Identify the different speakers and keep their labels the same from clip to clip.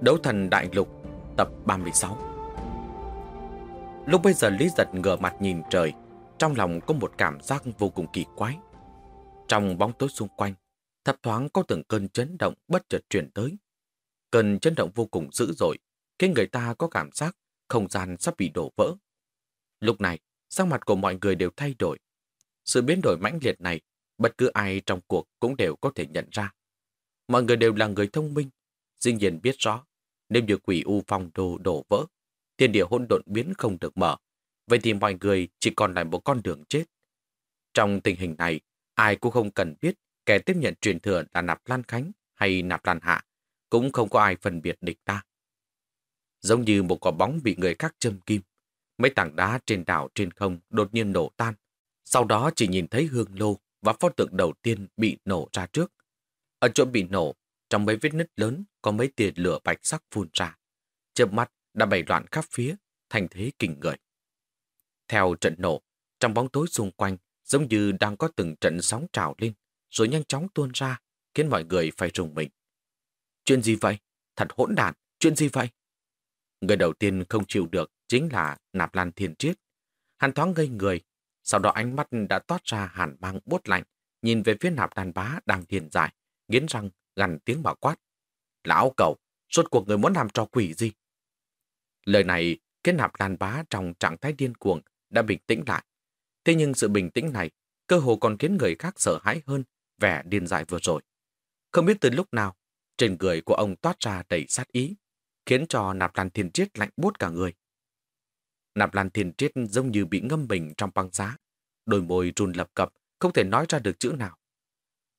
Speaker 1: Đấu thần đại lục, tập 36 Lúc bây giờ Lý giật ngửa mặt nhìn trời, Trong lòng có một cảm giác vô cùng kỳ quái. Trong bóng tối xung quanh, Thập thoáng có từng cơn chấn động bất chợt truyền tới. Cơn chấn động vô cùng dữ dội, Khiến người ta có cảm giác không gian sắp bị đổ vỡ. Lúc này, sắc mặt của mọi người đều thay đổi. Sự biến đổi mãnh liệt này, Bất cứ ai trong cuộc cũng đều có thể nhận ra. Mọi người đều là người thông minh, Dĩ nhiên biết rõ nếu như quỷ u phong đồ đổ vỡ, thiên địa hỗn độn biến không được mở, vậy thì mọi người chỉ còn lại một con đường chết. Trong tình hình này, ai cũng không cần biết kẻ tiếp nhận truyền thừa là Nạp Lan Khánh hay Nạp Lan Hạ, cũng không có ai phân biệt địch ta. Giống như một quả bóng bị người khác châm kim, mấy tảng đá trên đảo trên không đột nhiên nổ tan, sau đó chỉ nhìn thấy hương lô và pho tượng đầu tiên bị nổ ra trước. Ở chỗ bị nổ, trong mấy vết nứt lớn có mấy tia lửa bạch sắc phun ra. Chớp mắt đã bày loạn khắp phía, thành thế kinh người. Theo trận nổ, trong bóng tối xung quanh giống như đang có từng trận sóng trào lên, rồi nhanh chóng tuôn ra, khiến mọi người phải rùng mình. Chuyện gì vậy? Thật hỗn đản, chuyện gì vậy? Người đầu tiên không chịu được chính là Nạp Lan Thiên Triết. Hắn thoáng ngây người, sau đó ánh mắt đã toát ra hàn băng bốt lạnh, nhìn về phía Nạp Đàn Bá đang thiền dại, nghiến răng gằn tiếng bảo quát. Lão cậu, suốt cuộc người muốn làm trò quỷ gì? Lời này khiến nạp lan bá trong trạng thái điên cuồng đã bình tĩnh lại. Thế nhưng sự bình tĩnh này cơ hồ còn khiến người khác sợ hãi hơn vẻ điên dại vừa rồi. Không biết từ lúc nào, trên người của ông toát ra đầy sát ý, khiến cho nạp lan thiên triết lạnh bút cả người. Nạp lan thiên triết giống như bị ngâm mình trong băng giá, đôi môi run lập cập, không thể nói ra được chữ nào.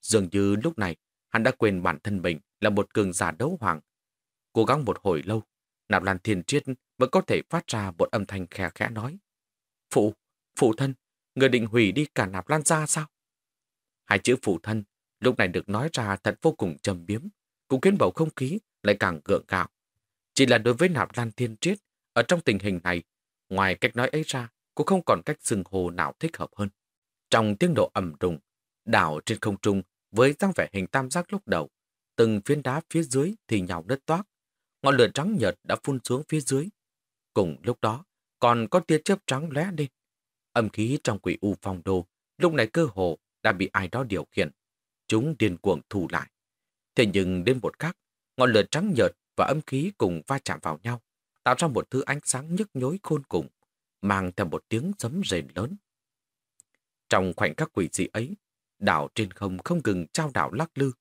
Speaker 1: Dường như lúc này, hắn đã quên bản thân mình là một cường giả đấu hoàng. Cố gắng một hồi lâu, Nạp Lan Thiên Triết vẫn có thể phát ra một âm thanh khẽ khẽ nói. Phụ, phụ thân, người định hủy đi cả Nạp Lan ra sao? Hai chữ phụ thân lúc này được nói ra thật vô cùng trầm biếm, cũng khiến bầu không khí lại càng gượng gạo. Chỉ là đối với Nạp Lan Thiên Triết, ở trong tình hình này, ngoài cách nói ấy ra, cũng không còn cách xưng hồ nào thích hợp hơn. Trong tiếng độ ẩm đùng, đảo trên không trung với dáng vẻ hình tam giác lúc đầu, từng phiến đá phía dưới thì nhào đất toác, ngọn lửa trắng nhợt đã phun xuống phía dưới. Cùng lúc đó, còn có tia chớp trắng lóe lên. Âm khí trong quỷ u phong đô lúc này cơ hồ đã bị ai đó điều khiển. Chúng điên cuồng thù lại. Thế nhưng đến một khắc, ngọn lửa trắng nhợt và âm khí cùng va chạm vào nhau, tạo ra một thứ ánh sáng nhức nhối khôn cùng, mang theo một tiếng sấm rền lớn. Trong khoảnh khắc quỷ dị ấy, đảo trên không không ngừng trao đảo lắc lư.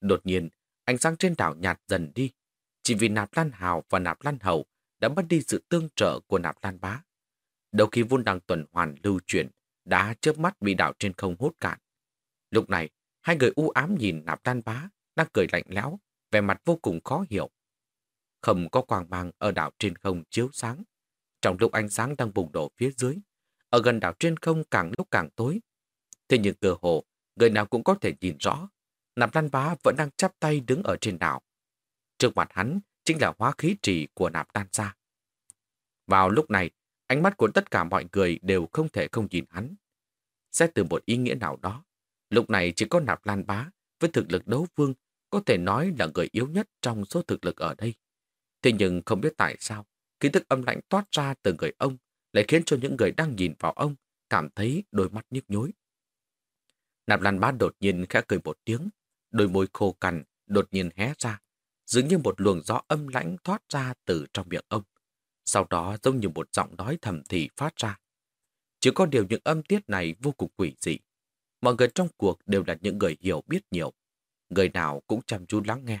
Speaker 1: Đột nhiên, ánh sáng trên đảo nhạt dần đi, chỉ vì nạp lan hào và nạp lan hậu đã mất đi sự tương trợ của nạp lan bá. Đầu khi vun đằng tuần hoàn lưu chuyển, đã chớp mắt bị đảo trên không hút cạn. Lúc này, hai người u ám nhìn nạp lan bá, đang cười lạnh lẽo, vẻ mặt vô cùng khó hiểu. Không có quang mang ở đảo trên không chiếu sáng. Trong lúc ánh sáng đang bùng đổ phía dưới, ở gần đảo trên không càng lúc càng tối. Thế nhưng cơ hồ, người nào cũng có thể nhìn rõ, nạp lan bá vẫn đang chắp tay đứng ở trên đảo. Trước mặt hắn chính là hóa khí trì của nạp lan gia. Vào lúc này, ánh mắt của tất cả mọi người đều không thể không nhìn hắn. Xét từ một ý nghĩa nào đó, lúc này chỉ có nạp lan bá với thực lực đấu vương có thể nói là người yếu nhất trong số thực lực ở đây. Thế nhưng không biết tại sao, ký thức âm lạnh toát ra từ người ông lại khiến cho những người đang nhìn vào ông cảm thấy đôi mắt nhức nhối. Nạp Lan Bá đột nhiên khẽ cười một tiếng, đôi môi khô cằn đột nhiên hé ra, dường như một luồng gió âm lãnh thoát ra từ trong miệng ông. Sau đó giống như một giọng nói thầm thì phát ra. Chỉ có điều những âm tiết này vô cùng quỷ dị. Mọi người trong cuộc đều là những người hiểu biết nhiều. Người nào cũng chăm chú lắng nghe.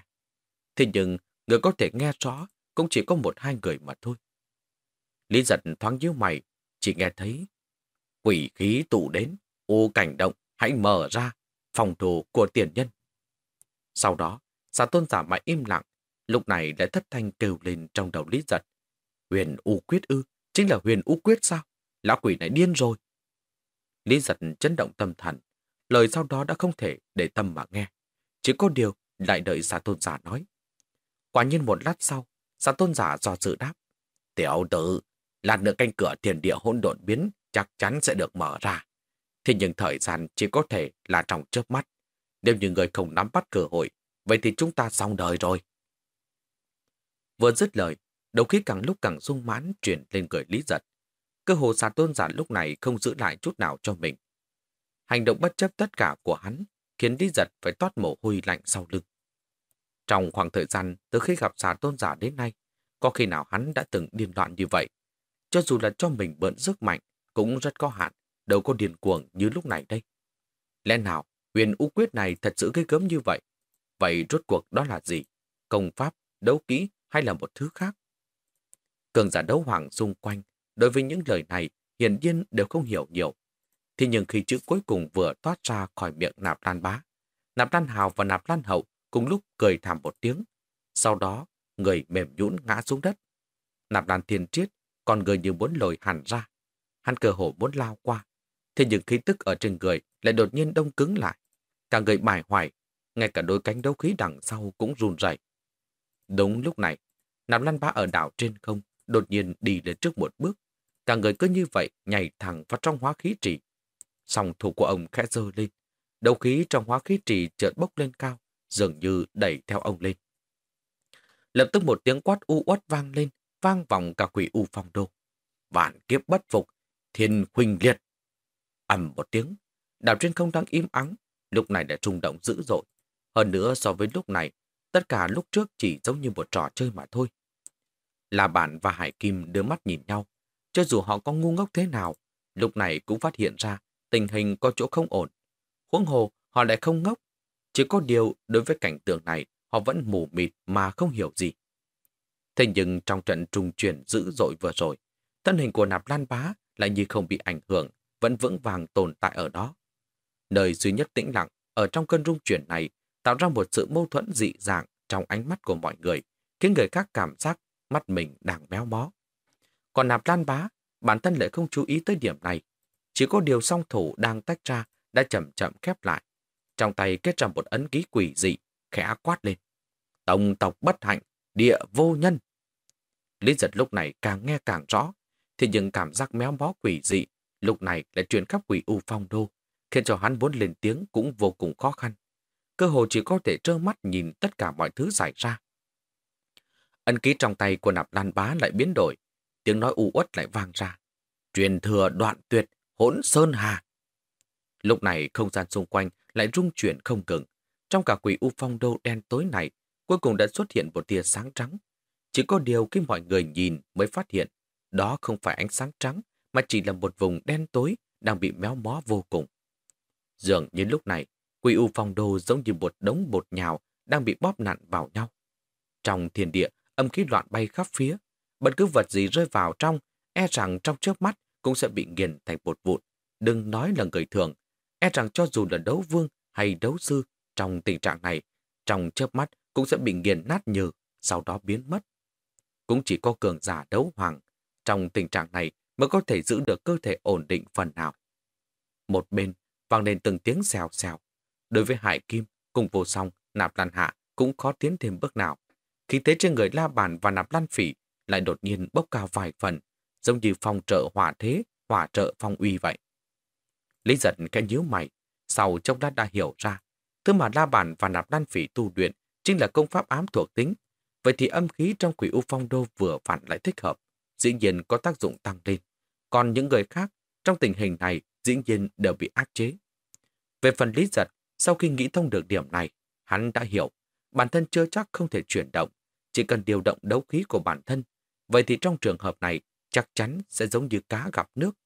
Speaker 1: Thế nhưng, người có thể nghe rõ cũng chỉ có một hai người mà thôi. Lý giật thoáng nhíu mày, chỉ nghe thấy quỷ khí tụ đến, ô cảnh động, hãy mở ra phòng thủ của tiền nhân. Sau đó, xà tôn giả mãi im lặng, lúc này lại thất thanh kêu lên trong đầu Lý Giật. Huyền U Quyết ư, chính là huyền U Quyết sao? Lão quỷ này điên rồi. Lý Giật chấn động tâm thần, lời sau đó đã không thể để tâm mà nghe. Chỉ có điều lại đợi xà tôn giả nói. Quả nhiên một lát sau, xà tôn giả do dự đáp. Tiểu tử, lát nữa canh cửa tiền địa hỗn độn biến chắc chắn sẽ được mở ra. Thế nhưng thời gian chỉ có thể là trong chớp mắt. Nếu như người không nắm bắt cơ hội, vậy thì chúng ta xong đời rồi. Vừa dứt lời, đầu khí càng lúc càng sung mãn chuyển lên người lý giật. Cơ hồ xà tôn giả lúc này không giữ lại chút nào cho mình. Hành động bất chấp tất cả của hắn khiến lý giật phải toát mồ hôi lạnh sau lưng. Trong khoảng thời gian từ khi gặp xà tôn giả đến nay, có khi nào hắn đã từng điên loạn như vậy. Cho dù là cho mình bận sức mạnh, cũng rất có hạn, đâu có điên cuồng như lúc này đây. Lẽ nào huyền u quyết này thật sự gây gớm như vậy? Vậy rốt cuộc đó là gì? Công pháp, đấu kỹ hay là một thứ khác? Cường giả đấu hoàng xung quanh, đối với những lời này hiển nhiên đều không hiểu nhiều. Thế nhưng khi chữ cuối cùng vừa toát ra khỏi miệng nạp lan bá, nạp lan hào và nạp lan hậu cùng lúc cười thảm một tiếng. Sau đó, người mềm nhũn ngã xuống đất. Nạp lan thiên triết, còn người như muốn lồi hẳn ra. Hắn cơ hồ muốn lao qua. Thế nhưng khí tức ở trên người lại đột nhiên đông cứng lại. Cả người bài hoài, ngay cả đôi cánh đấu khí đằng sau cũng run rẩy. Đúng lúc này, Nạp lăn ba ở đảo trên không đột nhiên đi lên trước một bước. Cả người cứ như vậy nhảy thẳng vào trong hóa khí trì. sòng thủ của ông khẽ dơ lên. Đấu khí trong hóa khí trì chợt bốc lên cao, dường như đẩy theo ông lên. Lập tức một tiếng quát u uất vang lên, vang vòng cả quỷ u phong đô. Vạn kiếp bất phục, thiên huynh liệt ầm một tiếng, đảo trên không đang im ắng, lúc này đã rung động dữ dội. Hơn nữa so với lúc này, tất cả lúc trước chỉ giống như một trò chơi mà thôi. Là Bản và Hải Kim đưa mắt nhìn nhau. Cho dù họ có ngu ngốc thế nào, lúc này cũng phát hiện ra tình hình có chỗ không ổn. Huống hồ, họ lại không ngốc. Chỉ có điều, đối với cảnh tượng này, họ vẫn mù mịt mà không hiểu gì. Thế nhưng trong trận trùng chuyển dữ dội vừa rồi, thân hình của nạp lan bá lại như không bị ảnh hưởng, vẫn vững vàng tồn tại ở đó. Nơi duy nhất tĩnh lặng ở trong cơn rung chuyển này tạo ra một sự mâu thuẫn dị dạng trong ánh mắt của mọi người, khiến người khác cảm giác mắt mình đang méo mó. Còn nạp lan bá, bản thân lại không chú ý tới điểm này. Chỉ có điều song thủ đang tách ra đã chậm chậm khép lại. Trong tay kết ra một ấn ký quỷ dị, khẽ quát lên. Tổng tộc bất hạnh, địa vô nhân. Lý giật lúc này càng nghe càng rõ, thì những cảm giác méo mó quỷ dị lúc này lại truyền khắp quỷ u phong đô, khiến cho hắn muốn lên tiếng cũng vô cùng khó khăn. Cơ hồ chỉ có thể trơ mắt nhìn tất cả mọi thứ xảy ra. Ân ký trong tay của nạp lan bá lại biến đổi, tiếng nói u uất lại vang ra. Truyền thừa đoạn tuyệt, hỗn sơn hà. Lúc này không gian xung quanh lại rung chuyển không ngừng. Trong cả quỷ u phong đô đen tối này, cuối cùng đã xuất hiện một tia sáng trắng. Chỉ có điều khi mọi người nhìn mới phát hiện, đó không phải ánh sáng trắng, mà chỉ là một vùng đen tối đang bị méo mó vô cùng. Dường như lúc này, quỷ u phong đô giống như một đống bột nhào đang bị bóp nặn vào nhau. Trong thiên địa, âm khí loạn bay khắp phía. Bất cứ vật gì rơi vào trong, e rằng trong trước mắt cũng sẽ bị nghiền thành bột vụn. Đừng nói là người thường, e rằng cho dù là đấu vương hay đấu sư, trong tình trạng này, trong chớp mắt cũng sẽ bị nghiền nát nhừ, sau đó biến mất. Cũng chỉ có cường giả đấu hoàng, trong tình trạng này mới có thể giữ được cơ thể ổn định phần nào. Một bên, vang lên từng tiếng xèo xèo. Đối với Hải Kim, cùng vô song, nạp lan hạ cũng khó tiến thêm bước nào. Khi thế trên người La Bàn và Nạp Lan Phỉ lại đột nhiên bốc cao vài phần, giống như phong trợ hỏa thế, hỏa trợ phong uy vậy. Lý giật cái nhíu mày, sau chốc lát đã hiểu ra, thứ mà La Bàn và Nạp Lan Phỉ tu luyện chính là công pháp ám thuộc tính. Vậy thì âm khí trong quỷ u phong đô vừa vặn lại thích hợp, dĩ nhiên có tác dụng tăng lên. Còn những người khác, trong tình hình này, dĩ nhiên đều bị áp chế. Về phần lý giật, sau khi nghĩ thông được điểm này, hắn đã hiểu bản thân chưa chắc không thể chuyển động, chỉ cần điều động đấu khí của bản thân, vậy thì trong trường hợp này chắc chắn sẽ giống như cá gặp nước.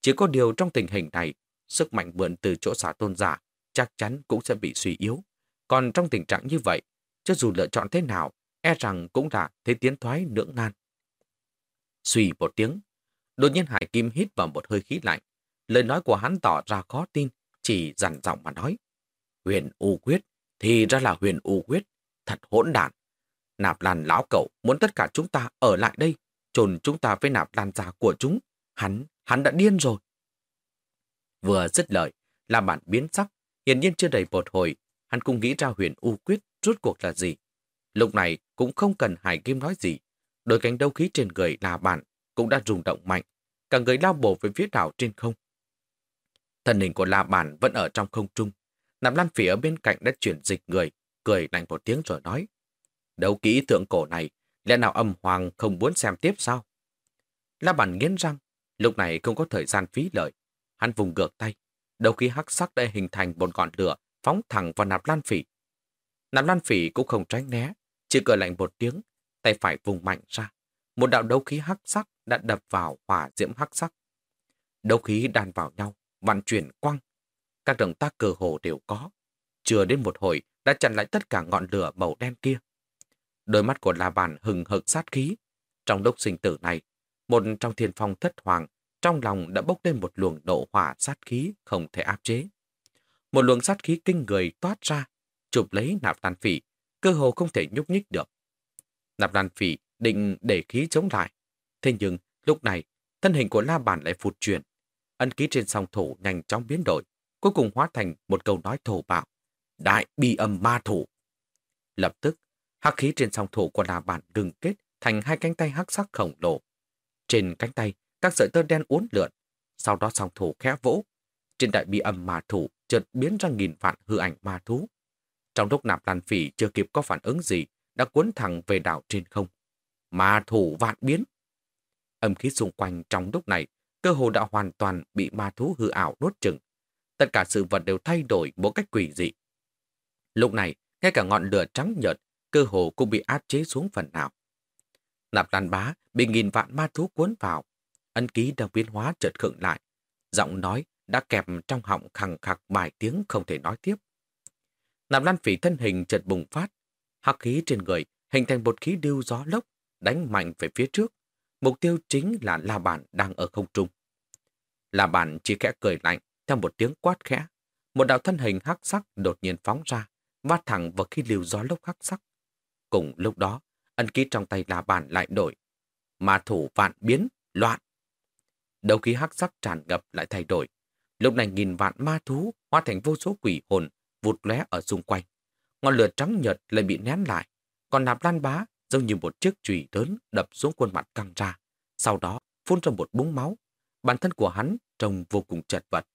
Speaker 1: Chỉ có điều trong tình hình này, sức mạnh mượn từ chỗ xả tôn giả chắc chắn cũng sẽ bị suy yếu. Còn trong tình trạng như vậy, cho dù lựa chọn thế nào, e rằng cũng là thế tiến thoái nưỡng nan. Xùy một tiếng, đột nhiên Hải Kim hít vào một hơi khí lạnh. Lời nói của hắn tỏ ra khó tin, chỉ dằn giọng mà nói. Huyền U Quyết thì ra là huyền U Quyết, thật hỗn đản. Nạp Lan lão cậu muốn tất cả chúng ta ở lại đây, trồn chúng ta với nạp lan già của chúng. Hắn, hắn đã điên rồi. Vừa dứt lời, là bản biến sắc, hiển nhiên chưa đầy một hồi, hắn cũng nghĩ ra huyền U Quyết rốt cuộc là gì. Lúc này cũng không cần Hải Kim nói gì. Đôi cánh đấu khí trên người là bản cũng đã rung động mạnh, cả người lao bổ về phía đảo trên không. Thân hình của La Bàn vẫn ở trong không trung. nằm Lan Phỉ ở bên cạnh đã chuyển dịch người, cười lạnh một tiếng rồi nói. Đấu kỹ tượng cổ này, lẽ nào âm hoàng không muốn xem tiếp sao? La Bàn nghiến răng, lúc này không có thời gian phí lợi. Hắn vùng ngược tay, đầu khí hắc sắc đã hình thành một ngọn lửa phóng thẳng vào Nạp Lan Phỉ. Nạp Lan Phỉ cũng không tránh né, chỉ cười lạnh một tiếng, tay phải vùng mạnh ra. Một đạo đấu khí hắc sắc đã đập vào hỏa diễm hắc sắc. Đấu khí đan vào nhau, vận chuyển quăng. Các động tác cơ hồ đều có. Chưa đến một hồi đã chặn lại tất cả ngọn lửa màu đen kia. Đôi mắt của La Bàn hừng hực sát khí. Trong lúc sinh tử này, một trong thiên phong thất hoàng, trong lòng đã bốc lên một luồng nộ hỏa sát khí không thể áp chế. Một luồng sát khí kinh người toát ra, chụp lấy nạp đàn phỉ, cơ hồ không thể nhúc nhích được. Nạp đàn phỉ định để khí chống lại. Thế nhưng, lúc này, thân hình của La Bàn lại phụt chuyển. Ân ký trên song thủ nhanh chóng biến đổi, cuối cùng hóa thành một câu nói thổ bạo. Đại bi âm ma thủ. Lập tức, hắc khí trên song thủ của La Bàn ngừng kết thành hai cánh tay hắc sắc khổng lồ. Trên cánh tay, các sợi tơ đen uốn lượn, sau đó song thủ khẽ vỗ. Trên đại bi âm ma thủ chợt biến ra nghìn vạn hư ảnh ma thú. Trong lúc nạp lan phỉ chưa kịp có phản ứng gì, đã cuốn thẳng về đảo trên không. Ma thủ vạn biến. Âm khí xung quanh trong lúc này, cơ hồ đã hoàn toàn bị ma thú hư ảo đốt chừng. Tất cả sự vật đều thay đổi một cách quỷ dị. Lúc này, ngay cả ngọn lửa trắng nhợt, cơ hồ cũng bị áp chế xuống phần nào. Nạp lan bá bị nghìn vạn ma thú cuốn vào. Ân ký đang biến hóa chợt khựng lại. Giọng nói đã kẹp trong họng khẳng khặc bài tiếng không thể nói tiếp. Nạp lan phỉ thân hình chợt bùng phát. Hắc khí trên người hình thành một khí điêu gió lốc đánh mạnh về phía trước. Mục tiêu chính là La Bản đang ở không trung. La Bản chỉ khẽ cười lạnh theo một tiếng quát khẽ. Một đạo thân hình hắc sắc đột nhiên phóng ra, va thẳng vào khi liều gió lốc hắc sắc. Cùng lúc đó, ân ký trong tay La Bản lại đổi. Ma thủ vạn biến, loạn. Đầu khí hắc sắc tràn ngập lại thay đổi. Lúc này nghìn vạn ma thú hóa thành vô số quỷ hồn vụt lóe ở xung quanh. Ngọn lửa trắng nhật lại bị nén lại. Còn nạp lan bá giống như một chiếc chùy lớn đập xuống khuôn mặt căng ra. Sau đó phun ra một búng máu. Bản thân của hắn trông vô cùng chật vật.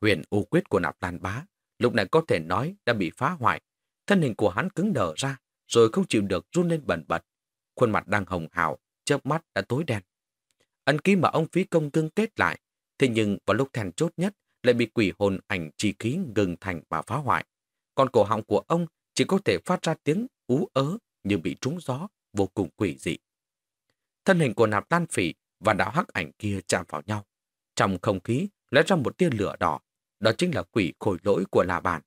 Speaker 1: Huyền u quyết của nạp tàn bá lúc này có thể nói đã bị phá hoại. Thân hình của hắn cứng đờ ra rồi không chịu được run lên bẩn bật. Khuôn mặt đang hồng hào, chớp mắt đã tối đen. Ấn ký mà ông phí công cương kết lại, thế nhưng vào lúc then chốt nhất lại bị quỷ hồn ảnh chi khí ngừng thành và phá hoại. Còn cổ họng của ông chỉ có thể phát ra tiếng ú ớ như bị trúng gió, vô cùng quỷ dị. Thân hình của nạp lan phỉ và đạo hắc ảnh kia chạm vào nhau. Trong không khí lóe ra một tia lửa đỏ, đó chính là quỷ khôi lỗi của La Bàn.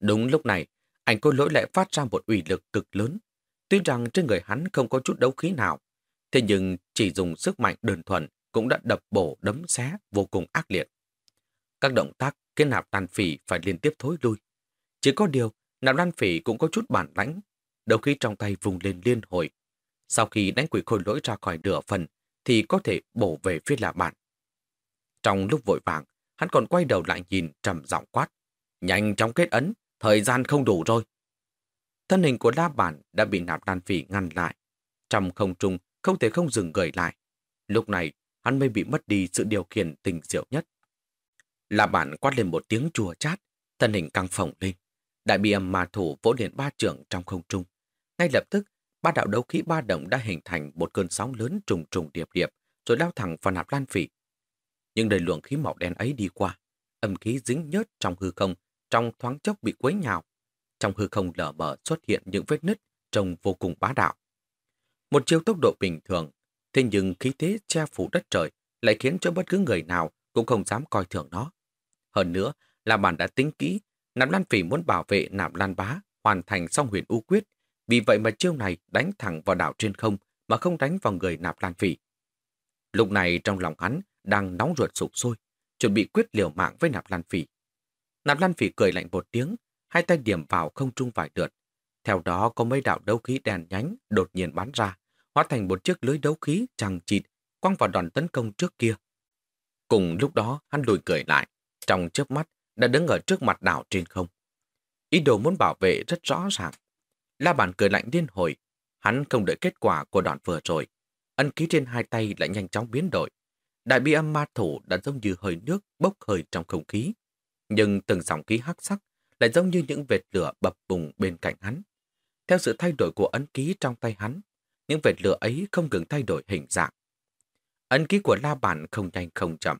Speaker 1: Đúng lúc này, ảnh khôi lỗi lại phát ra một ủy lực cực lớn. Tuy rằng trên người hắn không có chút đấu khí nào, thế nhưng chỉ dùng sức mạnh đơn thuần cũng đã đập bổ đấm xé vô cùng ác liệt. Các động tác khiến nạp lan phỉ phải liên tiếp thối lui. Chỉ có điều, nạp lan phỉ cũng có chút bản lãnh đầu khí trong tay vùng lên liên hồi. Sau khi đánh quỷ khôi lỗi ra khỏi nửa phần, thì có thể bổ về phía là bạn. Trong lúc vội vàng, hắn còn quay đầu lại nhìn trầm giọng quát. Nhanh chóng kết ấn, thời gian không đủ rồi. Thân hình của la bản đã bị nạp đan phỉ ngăn lại. Trong không trung, không thể không dừng gửi lại. Lúc này, hắn mới bị mất đi sự điều khiển tình diệu nhất. La bản quát lên một tiếng chùa chát, thân hình căng phồng lên. Đại bi âm ma thủ vỗ liền ba trưởng trong không trung. Ngay lập tức, ba đạo đấu khí ba động đã hình thành một cơn sóng lớn trùng trùng điệp điệp, rồi lao thẳng vào nạp lan phỉ. Nhưng đời luồng khí màu đen ấy đi qua, âm khí dính nhớt trong hư không, trong thoáng chốc bị quấy nhào. Trong hư không lở mở xuất hiện những vết nứt trông vô cùng bá đạo. Một chiêu tốc độ bình thường, thế nhưng khí thế che phủ đất trời lại khiến cho bất cứ người nào cũng không dám coi thường nó. Hơn nữa là bản đã tính kỹ Nạp Lan Phỉ muốn bảo vệ Nạp Lan Bá hoàn thành xong huyền U Quyết, vì vậy mà chiêu này đánh thẳng vào đảo trên không mà không đánh vào người Nạp Lan Phỉ. Lúc này trong lòng hắn đang nóng ruột sụp sôi, chuẩn bị quyết liều mạng với nạp lan phỉ. Nạp lan phỉ cười lạnh một tiếng, hai tay điểm vào không trung vài lượt. Theo đó có mấy đạo đấu khí đèn nhánh đột nhiên bắn ra, hóa thành một chiếc lưới đấu khí chằng chịt quăng vào đòn tấn công trước kia. Cùng lúc đó hắn lùi cười lại, trong chớp mắt đã đứng ở trước mặt đảo trên không. Ý đồ muốn bảo vệ rất rõ ràng. La Bản cười lạnh điên hồi, hắn không đợi kết quả của đoạn vừa rồi. Ân ký trên hai tay lại nhanh chóng biến đổi. Đại bi âm ma thủ đã giống như hơi nước bốc hơi trong không khí. Nhưng từng dòng ký hắc sắc lại giống như những vệt lửa bập bùng bên cạnh hắn. Theo sự thay đổi của ấn ký trong tay hắn, những vệt lửa ấy không ngừng thay đổi hình dạng. Ấn ký của La Bản không nhanh không chậm,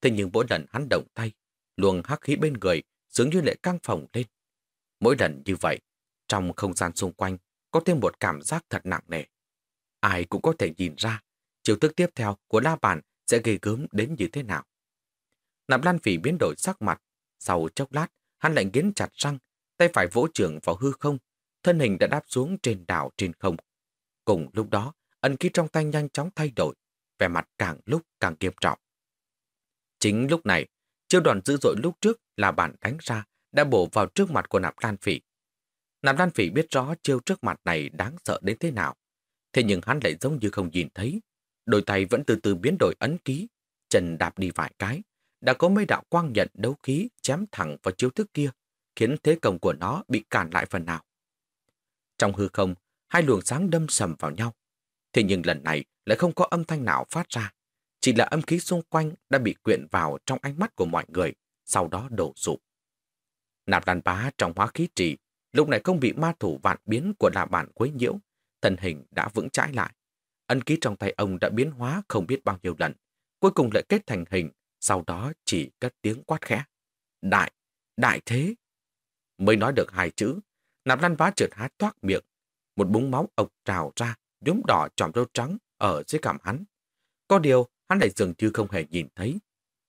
Speaker 1: thế nhưng mỗi lần hắn động tay, luồng hắc khí bên người dường như lại căng phòng lên. Mỗi lần như vậy, trong không gian xung quanh có thêm một cảm giác thật nặng nề. Ai cũng có thể nhìn ra, chiều thức tiếp theo của La Bản sẽ gây gớm đến như thế nào. Nạp Lan Phỉ biến đổi sắc mặt, sau chốc lát, hắn lại nghiến chặt răng, tay phải vỗ trưởng vào hư không, thân hình đã đáp xuống trên đảo trên không. Cùng lúc đó, ân ký trong tay nhanh chóng thay đổi, vẻ mặt càng lúc càng nghiêm trọng. Chính lúc này, chiêu đoàn dữ dội lúc trước là bản đánh ra đã bổ vào trước mặt của nạp lan phỉ. Nạp lan phỉ biết rõ chiêu trước mặt này đáng sợ đến thế nào. Thế nhưng hắn lại giống như không nhìn thấy. Đôi tay vẫn từ từ biến đổi ấn ký, chân đạp đi vài cái. Đã có mấy đạo quang nhận đấu khí chém thẳng vào chiêu thức kia, khiến thế công của nó bị cản lại phần nào. Trong hư không, hai luồng sáng đâm sầm vào nhau. Thế nhưng lần này lại không có âm thanh nào phát ra. Chỉ là âm khí xung quanh đã bị quyện vào trong ánh mắt của mọi người, sau đó đổ sụp. Nạp đàn bá trong hóa khí trì, lúc này không bị ma thủ vạn biến của là bản quấy nhiễu, thân hình đã vững chãi lại. Ân ký trong tay ông đã biến hóa không biết bao nhiêu lần, cuối cùng lại kết thành hình, sau đó chỉ cất tiếng quát khẽ. Đại, đại thế. Mới nói được hai chữ, nạp lăn vá trượt há toát miệng, một búng máu ộc trào ra, nhúm đỏ tròm râu trắng ở dưới cằm hắn. Có điều, hắn lại dường như không hề nhìn thấy.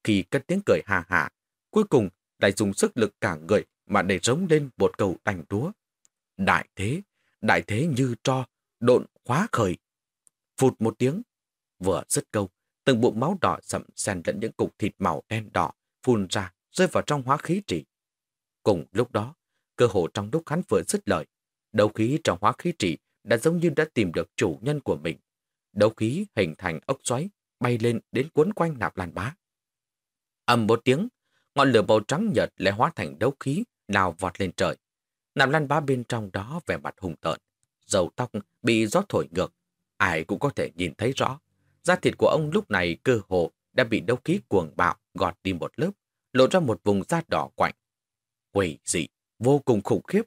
Speaker 1: Khi cất tiếng cười hà hà, cuối cùng lại dùng sức lực cả người mà để rống lên một câu đành đúa. Đại thế, đại thế như cho, độn khóa khởi. Phụt một tiếng, vừa dứt câu, từng bụng máu đỏ sậm xen lẫn những cục thịt màu đen đỏ phun ra, rơi vào trong hóa khí trị. Cùng lúc đó, cơ hồ trong lúc hắn vừa dứt lời, đấu khí trong hóa khí trị đã giống như đã tìm được chủ nhân của mình. Đấu khí hình thành ốc xoáy, bay lên đến cuốn quanh nạp lan bá. ầm một tiếng, ngọn lửa màu trắng nhợt lại hóa thành đấu khí, lao vọt lên trời. Nạp lan bá bên trong đó vẻ mặt hùng tợn, dầu tóc bị gió thổi ngược, ai cũng có thể nhìn thấy rõ. Da thịt của ông lúc này cơ hồ đã bị đấu khí cuồng bạo gọt đi một lớp, lộ ra một vùng da đỏ quạnh. Quỷ dị, vô cùng khủng khiếp.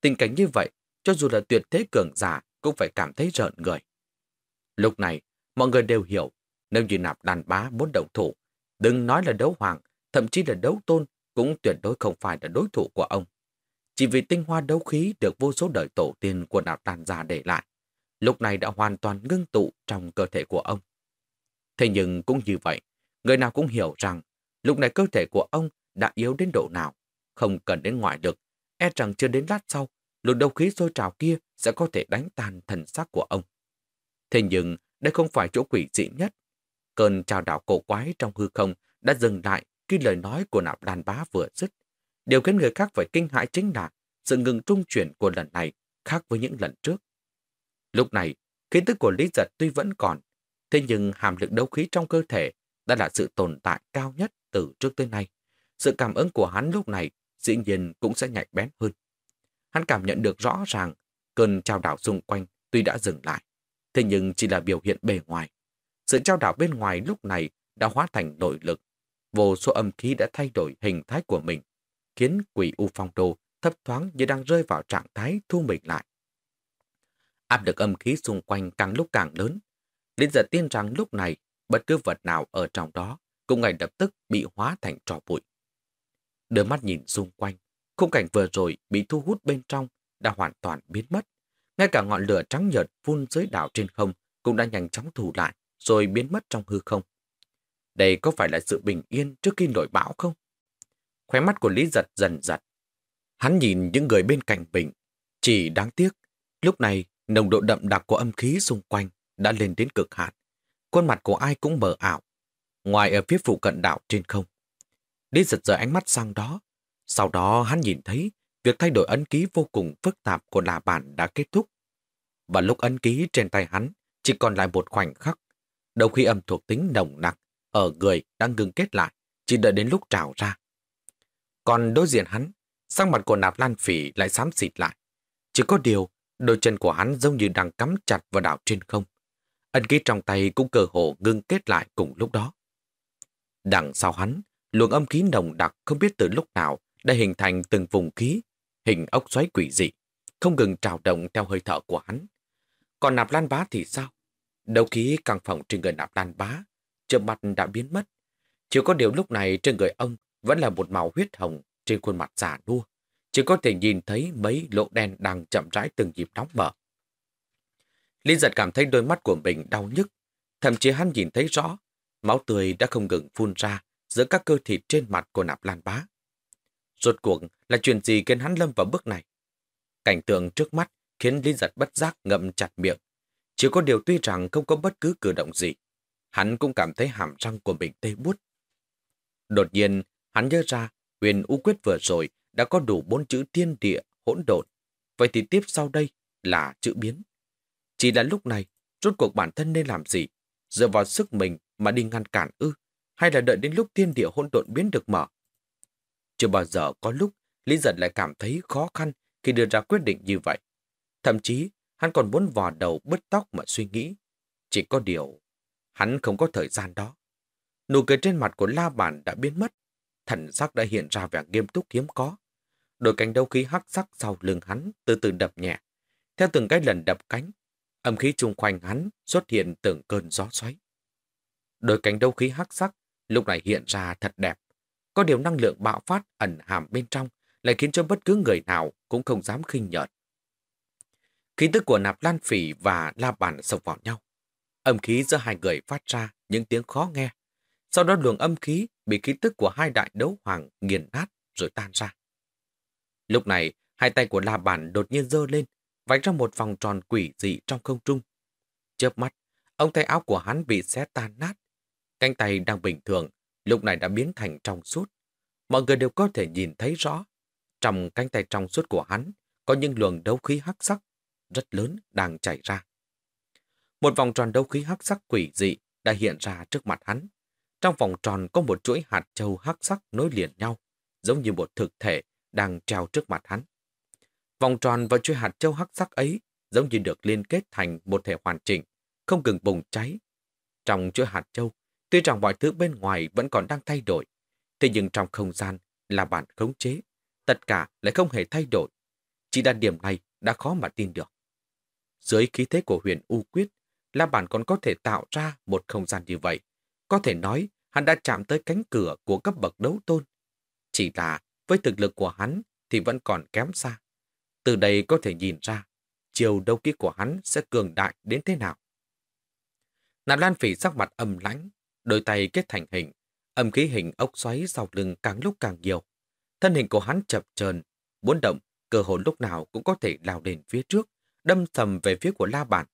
Speaker 1: Tình cảnh như vậy, cho dù là tuyệt thế cường giả cũng phải cảm thấy rợn người. Lúc này, mọi người đều hiểu, nếu như nạp đàn bá muốn động thủ, đừng nói là đấu hoàng, thậm chí là đấu tôn, cũng tuyệt đối không phải là đối thủ của ông. Chỉ vì tinh hoa đấu khí được vô số đời tổ tiên của đạo tàn già để lại, lúc này đã hoàn toàn ngưng tụ trong cơ thể của ông. Thế nhưng cũng như vậy, người nào cũng hiểu rằng lúc này cơ thể của ông đã yếu đến độ nào, không cần đến ngoại lực, e rằng chưa đến lát sau, luồng đấu khí sôi trào kia sẽ có thể đánh tan thần xác của ông. Thế nhưng, đây không phải chỗ quỷ dị nhất. Cơn trào đảo cổ quái trong hư không đã dừng lại khi lời nói của nạp đàn bá vừa dứt. Điều khiến người khác phải kinh hãi chính là sự ngừng trung chuyển của lần này khác với những lần trước. Lúc này, khí tức của Lý Giật tuy vẫn còn, thế nhưng hàm lượng đấu khí trong cơ thể đã là sự tồn tại cao nhất từ trước tới nay. Sự cảm ứng của hắn lúc này dĩ nhiên cũng sẽ nhạy bén hơn. Hắn cảm nhận được rõ ràng cơn trao đảo xung quanh tuy đã dừng lại, thế nhưng chỉ là biểu hiện bề ngoài. Sự trao đảo bên ngoài lúc này đã hóa thành nội lực. Vô số âm khí đã thay đổi hình thái của mình, khiến quỷ U Phong Đô thấp thoáng như đang rơi vào trạng thái thu mình lại. Áp lực âm khí xung quanh càng lúc càng lớn. Đến giờ tin rằng lúc này, bất cứ vật nào ở trong đó cũng ngay lập tức bị hóa thành trò bụi. Đưa mắt nhìn xung quanh, khung cảnh vừa rồi bị thu hút bên trong đã hoàn toàn biến mất. Ngay cả ngọn lửa trắng nhợt phun dưới đảo trên không cũng đã nhanh chóng thủ lại, rồi biến mất trong hư không. Đây có phải là sự bình yên trước khi nổi bão không? Khóe mắt của Lý giật dần giật. Hắn nhìn những người bên cạnh mình. Chỉ đáng tiếc, lúc này nồng độ đậm đặc của âm khí xung quanh đã lên đến cực hạn. Khuôn mặt của ai cũng mờ ảo. ngoài ở phía phụ cận đảo trên không. Lý giật rời ánh mắt sang đó. Sau đó hắn nhìn thấy việc thay đổi ấn ký vô cùng phức tạp của là bản đã kết thúc. Và lúc ấn ký trên tay hắn chỉ còn lại một khoảnh khắc. Đầu khi âm thuộc tính nồng nặc ở người đang ngừng kết lại, chỉ đợi đến lúc trào ra. Còn đối diện hắn, sang mặt của nạp lan phỉ lại xám xịt lại. Chỉ có điều, đôi chân của hắn giống như đang cắm chặt vào đảo trên không. Ấn ký trong tay cũng cơ hồ ngưng kết lại cùng lúc đó. Đằng sau hắn, luồng âm khí nồng đặc không biết từ lúc nào đã hình thành từng vùng khí, hình ốc xoáy quỷ dị, không ngừng trào động theo hơi thở của hắn. Còn nạp lan bá thì sao? Đầu khí càng phòng trên người nạp lan bá, trước mặt đã biến mất. Chỉ có điều lúc này trên người ông vẫn là một màu huyết hồng trên khuôn mặt giả nua. Chỉ có thể nhìn thấy mấy lỗ đen đang chậm rãi từng nhịp đóng mở. Linh giật cảm thấy đôi mắt của mình đau nhức. Thậm chí hắn nhìn thấy rõ, máu tươi đã không ngừng phun ra giữa các cơ thịt trên mặt của nạp lan bá. Rốt cuộc là chuyện gì khiến hắn lâm vào bước này? Cảnh tượng trước mắt khiến Linh giật bất giác ngậm chặt miệng. Chỉ có điều tuy rằng không có bất cứ cử động gì, hắn cũng cảm thấy hàm răng của mình tê bút. Đột nhiên, hắn nhớ ra huyền U Quyết vừa rồi đã có đủ bốn chữ thiên địa hỗn độn. Vậy thì tiếp sau đây là chữ biến. Chỉ là lúc này, rốt cuộc bản thân nên làm gì? Dựa vào sức mình mà đi ngăn cản ư? Hay là đợi đến lúc thiên địa hỗn độn biến được mở? Chưa bao giờ có lúc Lý Giật lại cảm thấy khó khăn khi đưa ra quyết định như vậy. Thậm chí, hắn còn muốn vò đầu bứt tóc mà suy nghĩ. Chỉ có điều, hắn không có thời gian đó. Nụ cười trên mặt của La Bản đã biến mất. Thần sắc đã hiện ra vẻ nghiêm túc hiếm có. Đôi cánh đấu khí hắc sắc sau lưng hắn từ từ đập nhẹ. Theo từng cái lần đập cánh, âm khí chung quanh hắn xuất hiện từng cơn gió xoáy. Đôi cánh đấu khí hắc sắc lúc này hiện ra thật đẹp. Có điều năng lượng bạo phát ẩn hàm bên trong lại khiến cho bất cứ người nào cũng không dám khinh nhợt. Khí tức của nạp lan phỉ và la bàn sộc vào nhau. Âm khí giữa hai người phát ra những tiếng khó nghe. Sau đó luồng âm khí bị khí tức của hai đại đấu hoàng nghiền nát rồi tan ra. Lúc này, hai tay của la bàn đột nhiên dơ lên, vạch ra một vòng tròn quỷ dị trong không trung. Chớp mắt, ông tay áo của hắn bị xé tan nát. Cánh tay đang bình thường, lúc này đã biến thành trong suốt. Mọi người đều có thể nhìn thấy rõ. Trong cánh tay trong suốt của hắn có những luồng đấu khí hắc sắc rất lớn đang chảy ra. Một vòng tròn đấu khí hắc sắc quỷ dị đã hiện ra trước mặt hắn. Trong vòng tròn có một chuỗi hạt châu hắc sắc nối liền nhau, giống như một thực thể đang treo trước mặt hắn. Vòng tròn và chuỗi hạt châu hắc sắc ấy giống như được liên kết thành một thể hoàn chỉnh, không ngừng bùng cháy. Trong chuỗi hạt châu, tuy rằng mọi thứ bên ngoài vẫn còn đang thay đổi, thế nhưng trong không gian là bản khống chế, tất cả lại không hề thay đổi. Chỉ là điểm này đã khó mà tin được. Dưới khí thế của huyền U Quyết, La Bản còn có thể tạo ra một không gian như vậy. Có thể nói, hắn đã chạm tới cánh cửa của cấp bậc đấu tôn. Chỉ là, với thực lực của hắn thì vẫn còn kém xa. Từ đây có thể nhìn ra, chiều đấu ký của hắn sẽ cường đại đến thế nào. Nạp Lan Phỉ sắc mặt âm lãnh, đôi tay kết thành hình, âm khí hình ốc xoáy sau lưng càng lúc càng nhiều. Thân hình của hắn chập chờn, muốn động, cơ hội lúc nào cũng có thể lao đến phía trước, đâm thầm về phía của La Bản.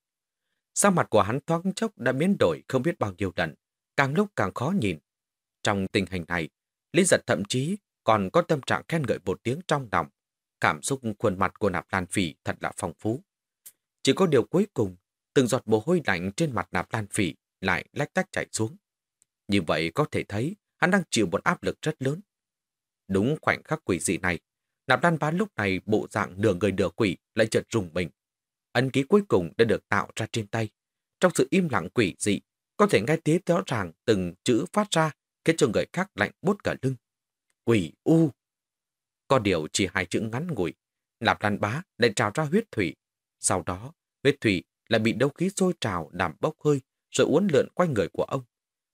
Speaker 1: Sắc mặt của hắn thoáng chốc đã biến đổi không biết bao nhiêu lần, càng lúc càng khó nhìn. Trong tình hình này, Lý giật thậm chí còn có tâm trạng khen ngợi một tiếng trong lòng. Cảm xúc khuôn mặt của nạp lan phỉ thật là phong phú. Chỉ có điều cuối cùng, từng giọt mồ hôi lạnh trên mặt nạp lan phỉ lại lách tách chảy xuống. Như vậy có thể thấy hắn đang chịu một áp lực rất lớn. Đúng khoảnh khắc quỷ dị này, nạp lan bá lúc này bộ dạng nửa người nửa quỷ lại chợt rùng mình. Ấn ký cuối cùng đã được tạo ra trên tay. Trong sự im lặng quỷ dị, có thể nghe tiếng rõ ràng từng chữ phát ra khiến cho người khác lạnh bút cả lưng. Quỷ u! Có điều chỉ hai chữ ngắn ngủi, Lạp Lan Bá lại trào ra huyết thủy. Sau đó, huyết thủy lại bị đấu khí sôi trào làm bốc hơi rồi uốn lượn quanh người của ông.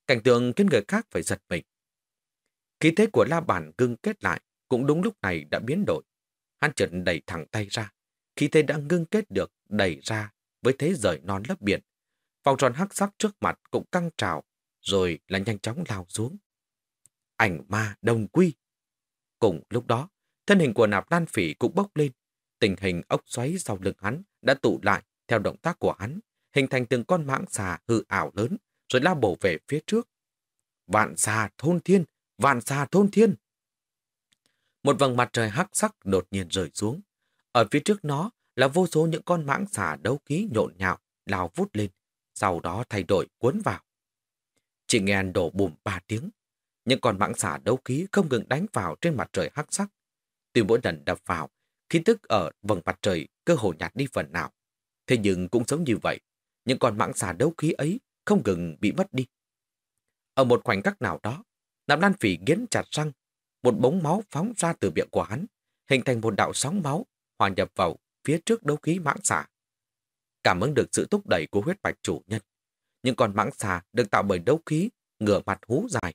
Speaker 1: Cảnh tượng khiến người khác phải giật mình. Khí thế của La Bản ngưng kết lại cũng đúng lúc này đã biến đổi. Hắn chợt đẩy thẳng tay ra. Khí thế đã ngưng kết được đẩy ra với thế rời non lấp biển. Vòng tròn hắc sắc trước mặt cũng căng trào rồi là nhanh chóng lao xuống. Ảnh ma đồng quy. Cùng lúc đó, thân hình của nạp đan phỉ cũng bốc lên. Tình hình ốc xoáy sau lưng hắn đã tụ lại theo động tác của hắn, hình thành từng con mãng xà hư ảo lớn, rồi lao bổ về phía trước. Vạn xà thôn thiên, vạn xà thôn thiên. Một vầng mặt trời hắc sắc đột nhiên rơi xuống. Ở phía trước nó là vô số những con mãng xà đấu khí nhộn nhạo, lao vút lên, sau đó thay đổi cuốn vào. Chỉ nghe đổ bùm ba tiếng. Những con mãng xà đấu khí không ngừng đánh vào trên mặt trời hắc sắc. Tuy mỗi lần đập vào, khí tức ở vầng mặt trời cơ hồ nhạt đi phần nào. Thế nhưng cũng giống như vậy, những con mãng xà đấu khí ấy không ngừng bị mất đi. Ở một khoảnh khắc nào đó, nam lan phỉ nghiến chặt răng, một bóng máu phóng ra từ miệng của hắn, hình thành một đạo sóng máu, hòa nhập vào phía trước đấu khí mãng xà. Cảm ứng được sự thúc đẩy của huyết bạch chủ nhân. Những con mãng xà được tạo bởi đấu khí, ngửa mặt hú dài.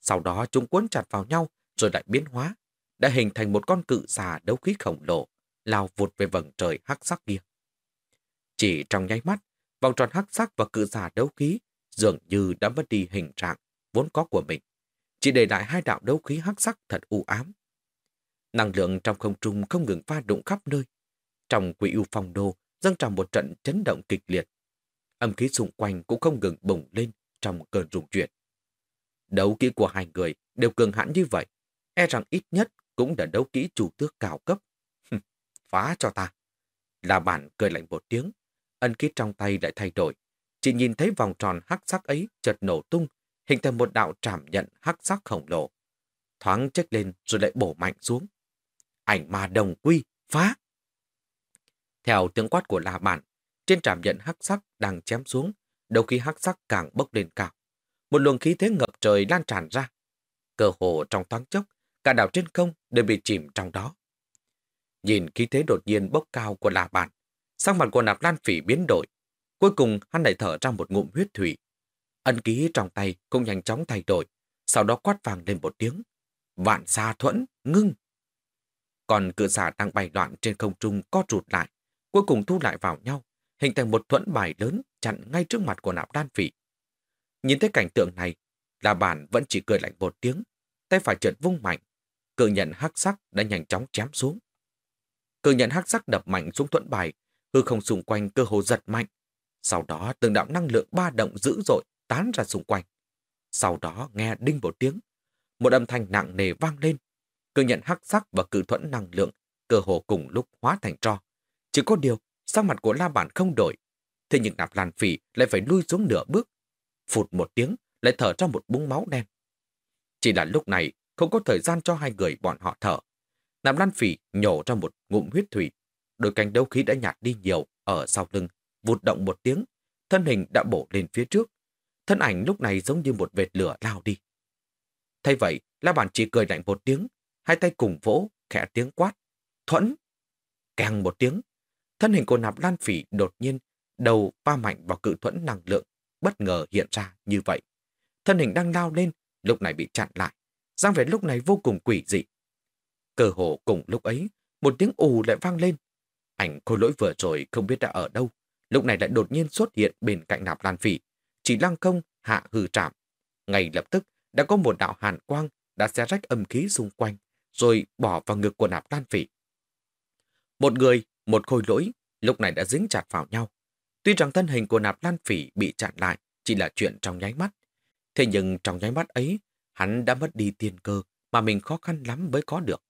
Speaker 1: Sau đó chúng cuốn chặt vào nhau rồi lại biến hóa, đã hình thành một con cự xà đấu khí khổng lồ, lao vụt về vầng trời hắc sắc kia. Chỉ trong nháy mắt, vòng tròn hắc sắc và cự xà đấu khí dường như đã mất đi hình trạng vốn có của mình, chỉ để lại hai đạo đấu khí hắc sắc thật u ám. Năng lượng trong không trung không ngừng pha đụng khắp nơi. Trong quỷ ưu phong đô dâng trào một trận chấn động kịch liệt. Âm khí xung quanh cũng không ngừng bùng lên trong cơn rung chuyển. Đấu kỹ của hai người đều cường hãn như vậy, e rằng ít nhất cũng đã đấu kỹ chủ tước cao cấp. Phá cho ta. Là bản cười lạnh một tiếng, ân ký trong tay lại thay đổi. Chỉ nhìn thấy vòng tròn hắc sắc ấy chợt nổ tung, hình thành một đạo trảm nhận hắc sắc khổng lồ. Thoáng chết lên rồi lại bổ mạnh xuống. Ảnh ma đồng quy, phá! Theo tiếng quát của la bản, trên trạm nhận hắc sắc đang chém xuống, đầu khí hắc sắc càng bốc lên cao. Một luồng khí thế ngập trời lan tràn ra. Cơ hồ trong thoáng chốc, cả đảo trên không đều bị chìm trong đó. Nhìn khí thế đột nhiên bốc cao của la bản, Sang mặt của nạp lan phỉ biến đổi. Cuối cùng hắn lại thở ra một ngụm huyết thủy. Ân ký trong tay cũng nhanh chóng thay đổi. Sau đó quát vàng lên một tiếng. Vạn xa thuẫn, ngưng. Còn cự xà đang bay loạn trên không trung co rụt lại. Cuối cùng thu lại vào nhau. Hình thành một thuẫn bài lớn chặn ngay trước mặt của nạp đan phỉ. Nhìn thấy cảnh tượng này, là bản vẫn chỉ cười lạnh một tiếng. Tay phải trượt vung mạnh. Cự nhận hắc sắc đã nhanh chóng chém xuống. Cự nhận hắc sắc đập mạnh xuống thuẫn bài hư không xung quanh cơ hồ giật mạnh. Sau đó từng đạo năng lượng ba động dữ dội tán ra xung quanh. Sau đó nghe đinh một tiếng. Một âm thanh nặng nề vang lên. Cự nhận hắc sắc và cự thuẫn năng lượng cơ hồ cùng lúc hóa thành tro. Chỉ có điều, sắc mặt của La Bản không đổi. Thế nhưng nạp lan phỉ lại phải lui xuống nửa bước. Phụt một tiếng, lại thở ra một búng máu đen. Chỉ là lúc này, không có thời gian cho hai người bọn họ thở. Nạp lan phỉ nhổ ra một ngụm huyết thủy, đôi cánh đấu khí đã nhạt đi nhiều ở sau lưng, vụt động một tiếng, thân hình đã bổ lên phía trước. Thân ảnh lúc này giống như một vệt lửa lao đi. Thay vậy, La Bản chỉ cười lạnh một tiếng, hai tay cùng vỗ, khẽ tiếng quát. Thuẫn! càng một tiếng. Thân hình của nạp lan phỉ đột nhiên, đầu ba mạnh vào cự thuẫn năng lượng, bất ngờ hiện ra như vậy. Thân hình đang lao lên, lúc này bị chặn lại. Giang vẻ lúc này vô cùng quỷ dị. Cơ hồ cùng lúc ấy, một tiếng ù lại vang lên, Ảnh khôi lỗi vừa rồi không biết đã ở đâu, lúc này lại đột nhiên xuất hiện bên cạnh nạp lan phỉ. Chỉ lăng không hạ hư trạm. Ngay lập tức đã có một đạo hàn quang đã xé rách âm khí xung quanh, rồi bỏ vào ngực của nạp lan phỉ. Một người, một khôi lỗi, lúc này đã dính chặt vào nhau. Tuy rằng thân hình của nạp lan phỉ bị chặn lại chỉ là chuyện trong nháy mắt. Thế nhưng trong nháy mắt ấy, hắn đã mất đi tiên cơ mà mình khó khăn lắm mới có được.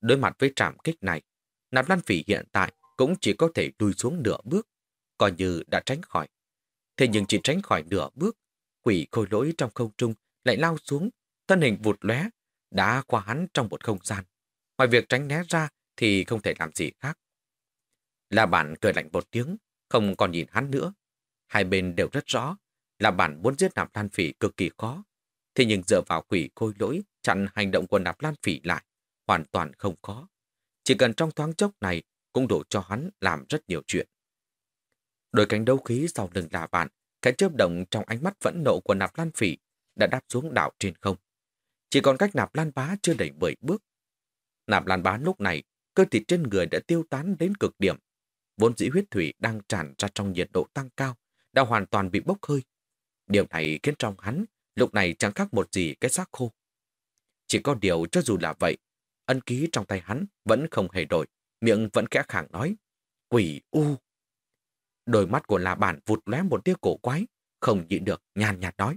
Speaker 1: Đối mặt với trạm kích này, Nạp Lan Phỉ hiện tại cũng chỉ có thể lùi xuống nửa bước, coi như đã tránh khỏi. Thế nhưng chỉ tránh khỏi nửa bước, quỷ khôi lỗi trong không trung lại lao xuống, thân hình vụt lóe đã qua hắn trong một không gian. Ngoài việc tránh né ra thì không thể làm gì khác. La Bản cười lạnh một tiếng, không còn nhìn hắn nữa. Hai bên đều rất rõ, là bản muốn giết nạp lan phỉ cực kỳ khó. Thế nhưng dựa vào quỷ khôi lỗi chặn hành động của nạp lan phỉ lại, hoàn toàn không khó. Chỉ cần trong thoáng chốc này cũng đủ cho hắn làm rất nhiều chuyện. Đôi cánh đấu khí sau lưng là bạn, cái chớp động trong ánh mắt phẫn nộ của nạp lan phỉ đã đáp xuống đảo trên không. Chỉ còn cách nạp lan bá chưa đầy 10 bước. Nạp lan bá lúc này, cơ thịt trên người đã tiêu tán đến cực điểm. Vốn dĩ huyết thủy đang tràn ra trong nhiệt độ tăng cao, đã hoàn toàn bị bốc hơi. Điều này khiến trong hắn, lúc này chẳng khác một gì cái xác khô. Chỉ có điều cho dù là vậy, ân ký trong tay hắn vẫn không hề đổi, miệng vẫn kẽ khẳng nói, quỷ u. Đôi mắt của là Bản vụt lóe một tia cổ quái, không nhịn được, nhàn nhạt nói.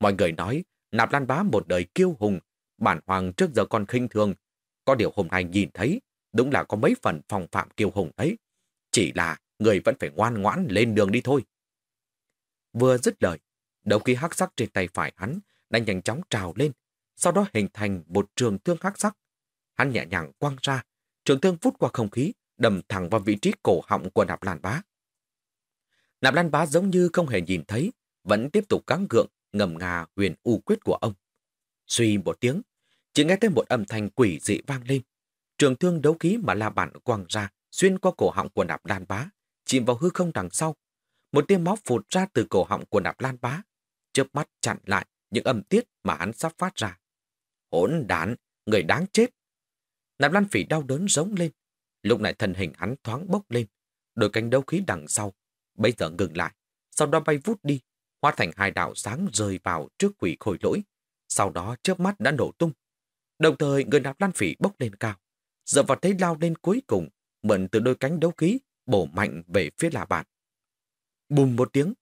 Speaker 1: Mọi người nói, Nạp Lan Bá một đời kiêu hùng, bản hoàng trước giờ còn khinh thường. Có điều hôm nay nhìn thấy, đúng là có mấy phần phòng phạm kiêu hùng ấy. Chỉ là người vẫn phải ngoan ngoãn lên đường đi thôi. Vừa dứt lời, đầu khí hắc sắc trên tay phải hắn đã nhanh chóng trào lên, sau đó hình thành một trường thương hắc sắc. Hắn nhẹ nhàng quăng ra, trường thương vút qua không khí, đầm thẳng vào vị trí cổ họng của nạp lan bá. Nạp lan bá giống như không hề nhìn thấy, vẫn tiếp tục cắn gượng, ngầm ngà huyền u quyết của ông. Suy một tiếng, chỉ nghe thấy một âm thanh quỷ dị vang lên. Trường thương đấu khí mà la bản quăng ra, xuyên qua cổ họng của nạp lan bá, chìm vào hư không đằng sau. Một tia máu phụt ra từ cổ họng của nạp lan bá, chớp mắt chặn lại những âm tiết mà hắn sắp phát ra. Hỗn đản, người đáng chết. Nạp lan phỉ đau đớn giống lên. Lúc này thân hình hắn thoáng bốc lên, đôi cánh đấu khí đằng sau, bây giờ ngừng lại, sau đó bay vút đi, hóa thành hai đạo sáng rơi vào trước quỷ khôi lỗi, sau đó chớp mắt đã nổ tung. Đồng thời người nạp lan phỉ bốc lên cao, giờ vào thấy lao lên cuối cùng, mượn từ đôi cánh đấu khí, bổ mạnh về phía la bàn. Bùm một tiếng,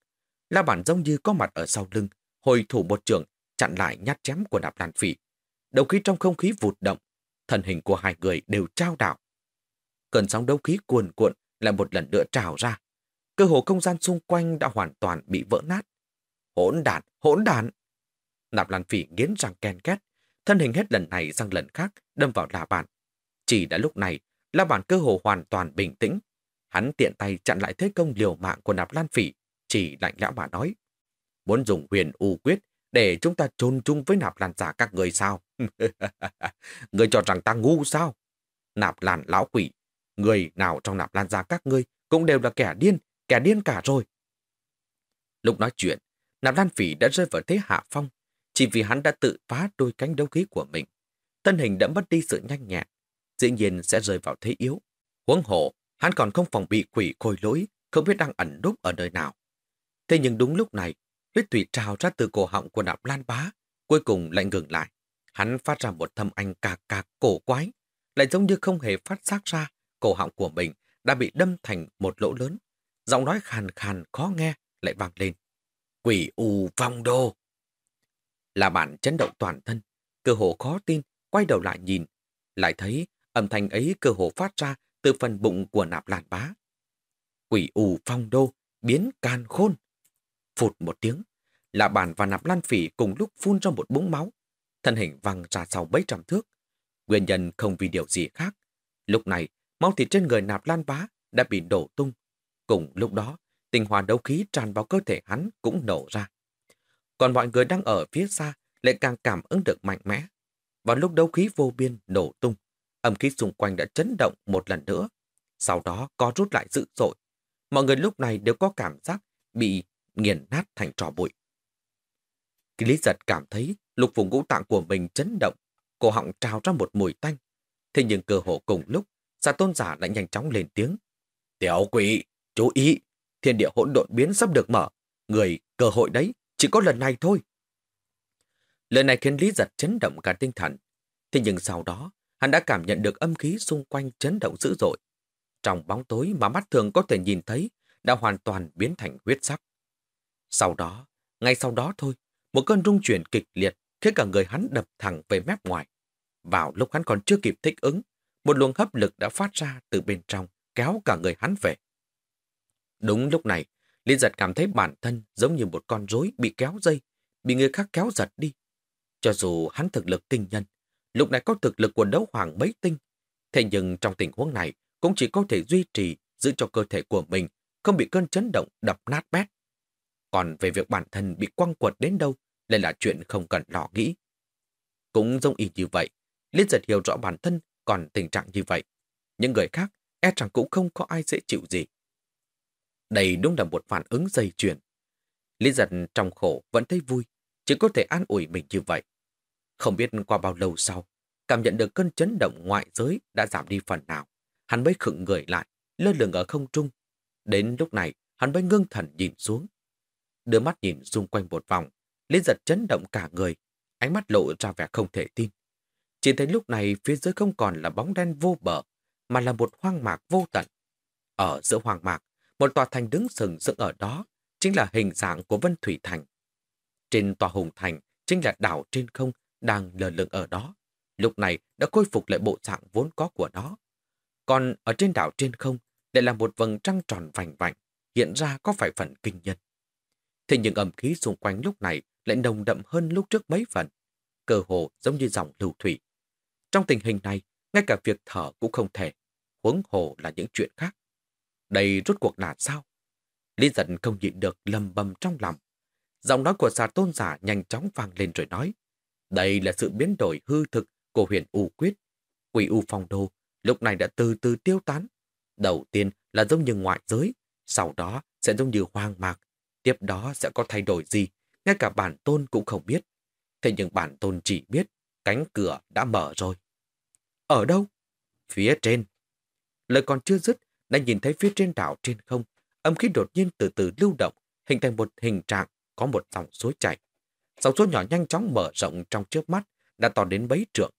Speaker 1: la bàn giống như có mặt ở sau lưng, hồi thủ một trường, chặn lại nhát chém của nạp lan phỉ. Đấu khí trong không khí vụt động, thân hình của hai người đều trao đảo. Cơn sóng đấu khí cuồn cuộn lại một lần nữa trào ra. Cơ hồ không gian xung quanh đã hoàn toàn bị vỡ nát. Hỗn đạn hỗn đạn Nạp Lan Phỉ nghiến răng ken két, thân hình hết lần này sang lần khác đâm vào La Bàn. Chỉ đã lúc này, La bản cơ hồ hoàn toàn bình tĩnh. Hắn tiện tay chặn lại thế công liều mạng của Nạp Lan Phỉ, chỉ lạnh lẽo mà nói. Muốn dùng huyền u quyết để chúng ta trôn chung với Nạp Lan giả các người sao? người cho rằng ta ngu sao? Nạp Lan lão quỷ, người nào trong Nạp Lan giả các ngươi cũng đều là kẻ điên, kẻ điên cả rồi. Lúc nói chuyện, Nạp Lan Phỉ đã rơi vào thế hạ phong, chỉ vì hắn đã tự phá đôi cánh đấu khí của mình. Thân hình đã mất đi sự nhanh nhẹn, dĩ nhiên sẽ rơi vào thế yếu. Huống hộ, hắn còn không phòng bị quỷ khôi lỗi, không biết đang ẩn núp ở nơi nào. Thế nhưng đúng lúc này, huyết thủy trào ra từ cổ họng của nạp lan bá, cuối cùng lại ngừng lại. Hắn phát ra một thâm anh cạc cạc cổ quái, lại giống như không hề phát giác ra, cổ họng của mình đã bị đâm thành một lỗ lớn. Giọng nói khàn khàn khó nghe lại vang lên. Quỷ u vong đô. Là bản chấn động toàn thân, cơ hồ khó tin, quay đầu lại nhìn, lại thấy âm thanh ấy cơ hồ phát ra từ phần bụng của nạp làn bá. Quỷ u phong đô, biến can khôn. Phụt một tiếng, là bản và nạp lan phỉ cùng lúc phun ra một búng máu, thân hình văng ra sau mấy trăm thước. Nguyên nhân không vì điều gì khác. Lúc này, máu thịt trên người nạp lan bá đã bị đổ tung. Cùng lúc đó, tình hòa đấu khí tràn vào cơ thể hắn cũng nổ ra. Còn mọi người đang ở phía xa lại càng cảm ứng được mạnh mẽ. Vào lúc đấu khí vô biên nổ tung, âm khí xung quanh đã chấn động một lần nữa. Sau đó có rút lại dữ dội. Mọi người lúc này đều có cảm giác bị nghiền nát thành trò bụi. Lý giật cảm thấy lục vùng ngũ tạng của mình chấn động, cổ họng trào ra một mùi tanh. Thế nhưng cơ hộ cùng lúc, giả tôn giả lại nhanh chóng lên tiếng. Tiểu quỷ, chú ý, thiên địa hỗn độn biến sắp được mở. Người, cơ hội đấy, chỉ có lần này thôi. Lời này khiến Lý Giật chấn động cả tinh thần. Thế nhưng sau đó, hắn đã cảm nhận được âm khí xung quanh chấn động dữ dội. Trong bóng tối mà mắt thường có thể nhìn thấy, đã hoàn toàn biến thành huyết sắc. Sau đó, ngay sau đó thôi, một cơn rung chuyển kịch liệt khiến cả người hắn đập thẳng về mép ngoài. Vào lúc hắn còn chưa kịp thích ứng, một luồng hấp lực đã phát ra từ bên trong, kéo cả người hắn về. Đúng lúc này, Liên giật cảm thấy bản thân giống như một con rối bị kéo dây, bị người khác kéo giật đi. Cho dù hắn thực lực kinh nhân, lúc này có thực lực của đấu hoàng mấy tinh, thế nhưng trong tình huống này cũng chỉ có thể duy trì giữ cho cơ thể của mình không bị cơn chấn động đập nát bét. Còn về việc bản thân bị quăng quật đến đâu đây là chuyện không cần lo nghĩ. Cũng giống y như vậy, Liên giật hiểu rõ bản thân còn tình trạng như vậy. Những người khác e rằng cũng không có ai dễ chịu gì. Đây đúng là một phản ứng dây chuyền. Lý giật trong khổ vẫn thấy vui, chỉ có thể an ủi mình như vậy. Không biết qua bao lâu sau, cảm nhận được cơn chấn động ngoại giới đã giảm đi phần nào. Hắn mới khựng người lại, lơ lửng ở không trung. Đến lúc này, hắn mới ngưng thần nhìn xuống. Đưa mắt nhìn xung quanh một vòng, liên giật chấn động cả người, ánh mắt lộ ra vẻ không thể tin. Chỉ thấy lúc này phía dưới không còn là bóng đen vô bờ, mà là một hoang mạc vô tận. Ở giữa hoang mạc, một tòa thành đứng sừng sững ở đó, chính là hình dạng của Vân Thủy Thành. Trên tòa hùng thành chính là đảo trên không đang lờ lửng ở đó. Lúc này đã khôi phục lại bộ dạng vốn có của nó. Còn ở trên đảo trên không lại là một vầng trăng tròn vành vạnh, hiện ra có phải phần kinh nhân. Thế nhưng âm khí xung quanh lúc này lại nồng đậm hơn lúc trước mấy phần, cơ hồ giống như dòng lưu thủy. Trong tình hình này, ngay cả việc thở cũng không thể, huống hồ là những chuyện khác. Đây rốt cuộc là sao? Lý giận không nhịn được lầm bầm trong lòng. Giọng nói của xà tôn giả nhanh chóng vang lên rồi nói. Đây là sự biến đổi hư thực của huyền U Quyết. Quỷ U Phong Đô lúc này đã từ từ tiêu tán. Đầu tiên là giống như ngoại giới, sau đó sẽ giống như hoang mạc. Tiếp đó sẽ có thay đổi gì, ngay cả bản tôn cũng không biết. Thế nhưng bản tôn chỉ biết cánh cửa đã mở rồi. Ở đâu? Phía trên. Lời còn chưa dứt, đã nhìn thấy phía trên đảo trên không, âm khí đột nhiên từ từ lưu động, hình thành một hình trạng có một dòng suối chảy. Dòng suối nhỏ nhanh chóng mở rộng trong trước mắt, đã to đến bấy trượng.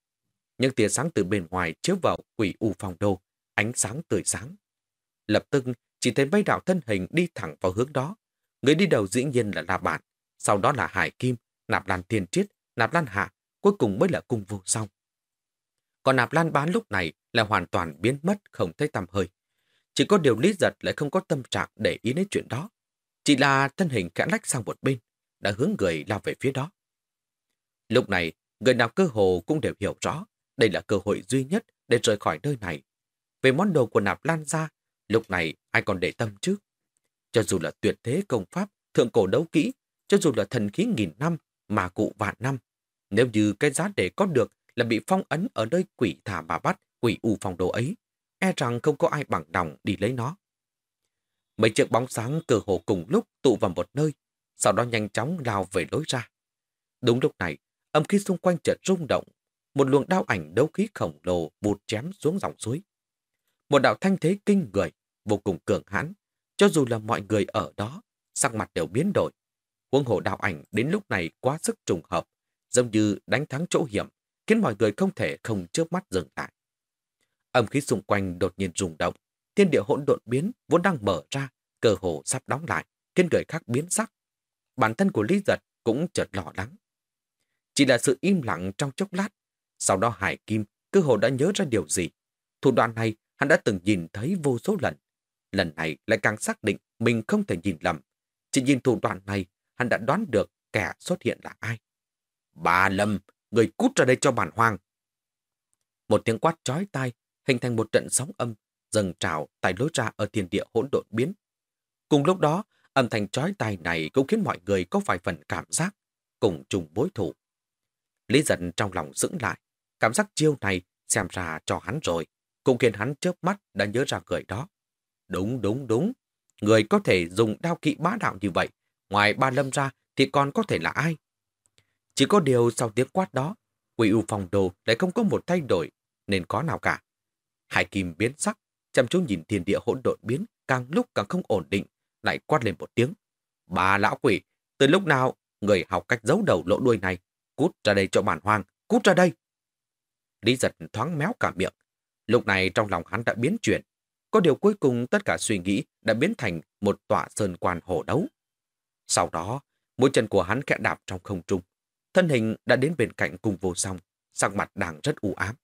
Speaker 1: Những tia sáng từ bên ngoài chiếu vào quỷ u phòng đô, ánh sáng tươi sáng. Lập tức chỉ thấy mấy đạo thân hình đi thẳng vào hướng đó. Người đi đầu dĩ nhiên là La Bản, sau đó là Hải Kim, Nạp Lan Thiên Triết, Nạp Lan Hạ, cuối cùng mới là cung vô song. Còn Nạp Lan Bán lúc này là hoàn toàn biến mất không thấy tăm hơi. Chỉ có điều Lý Giật lại không có tâm trạng để ý đến chuyện đó. Chỉ là thân hình khẽ lách sang một bên, đã hướng người lao về phía đó. Lúc này, người nào cơ hồ cũng đều hiểu rõ đây là cơ hội duy nhất để rời khỏi nơi này. Về món đồ của nạp lan ra, lúc này ai còn để tâm chứ? Cho dù là tuyệt thế công pháp, thượng cổ đấu kỹ, cho dù là thần khí nghìn năm, mà cụ vạn năm, nếu như cái giá để có được là bị phong ấn ở nơi quỷ thả bà bắt, quỷ u phòng đồ ấy, e rằng không có ai bằng đồng đi lấy nó. Mấy chiếc bóng sáng cơ hồ cùng lúc tụ vào một nơi, sau đó nhanh chóng lao về lối ra. Đúng lúc này, âm khí xung quanh chợt rung động, một luồng đao ảnh đấu khí khổng lồ vụt chém xuống dòng suối. Một đạo thanh thế kinh người, vô cùng cường hãn, cho dù là mọi người ở đó, sắc mặt đều biến đổi. quân hồ đạo ảnh đến lúc này quá sức trùng hợp, giống như đánh thắng chỗ hiểm, khiến mọi người không thể không chớp mắt dừng lại. Âm khí xung quanh đột nhiên rung động, thiên địa hỗn độn biến vốn đang mở ra, cơ hồ sắp đóng lại, khiến người khác biến sắc. Bản thân của Lý Giật cũng chợt lo lắng. Chỉ là sự im lặng trong chốc lát, sau đó Hải Kim cơ hồ đã nhớ ra điều gì. Thủ đoạn này hắn đã từng nhìn thấy vô số lần. Lần này lại càng xác định mình không thể nhìn lầm. Chỉ nhìn thủ đoạn này, hắn đã đoán được kẻ xuất hiện là ai. Bà Lâm, người cút ra đây cho bản hoang. Một tiếng quát chói tai hình thành một trận sóng âm dâng trào tại lối ra ở thiên địa hỗn độn biến. Cùng lúc đó, âm thanh chói tai này cũng khiến mọi người có vài phần cảm giác cùng chung bối thủ. Lý giận trong lòng dững lại, cảm giác chiêu này xem ra cho hắn rồi, cũng khiến hắn chớp mắt đã nhớ ra người đó. Đúng, đúng, đúng. Người có thể dùng đao kỵ bá đạo như vậy, ngoài ba lâm ra thì còn có thể là ai? Chỉ có điều sau tiếng quát đó, quỷ u phòng đồ lại không có một thay đổi, nên có nào cả. Hải kim biến sắc, chăm chú nhìn thiên địa hỗn độn biến, càng lúc càng không ổn định, lại quát lên một tiếng. Bà lão quỷ, từ lúc nào người học cách giấu đầu lộ đuôi này, cút ra đây cho bản hoang, cút ra đây. Lý giật thoáng méo cả miệng. Lúc này trong lòng hắn đã biến chuyển. Có điều cuối cùng tất cả suy nghĩ đã biến thành một tọa sơn quan hổ đấu. Sau đó, mũi chân của hắn kẽ đạp trong không trung. Thân hình đã đến bên cạnh cùng vô song, sắc mặt đang rất u ám.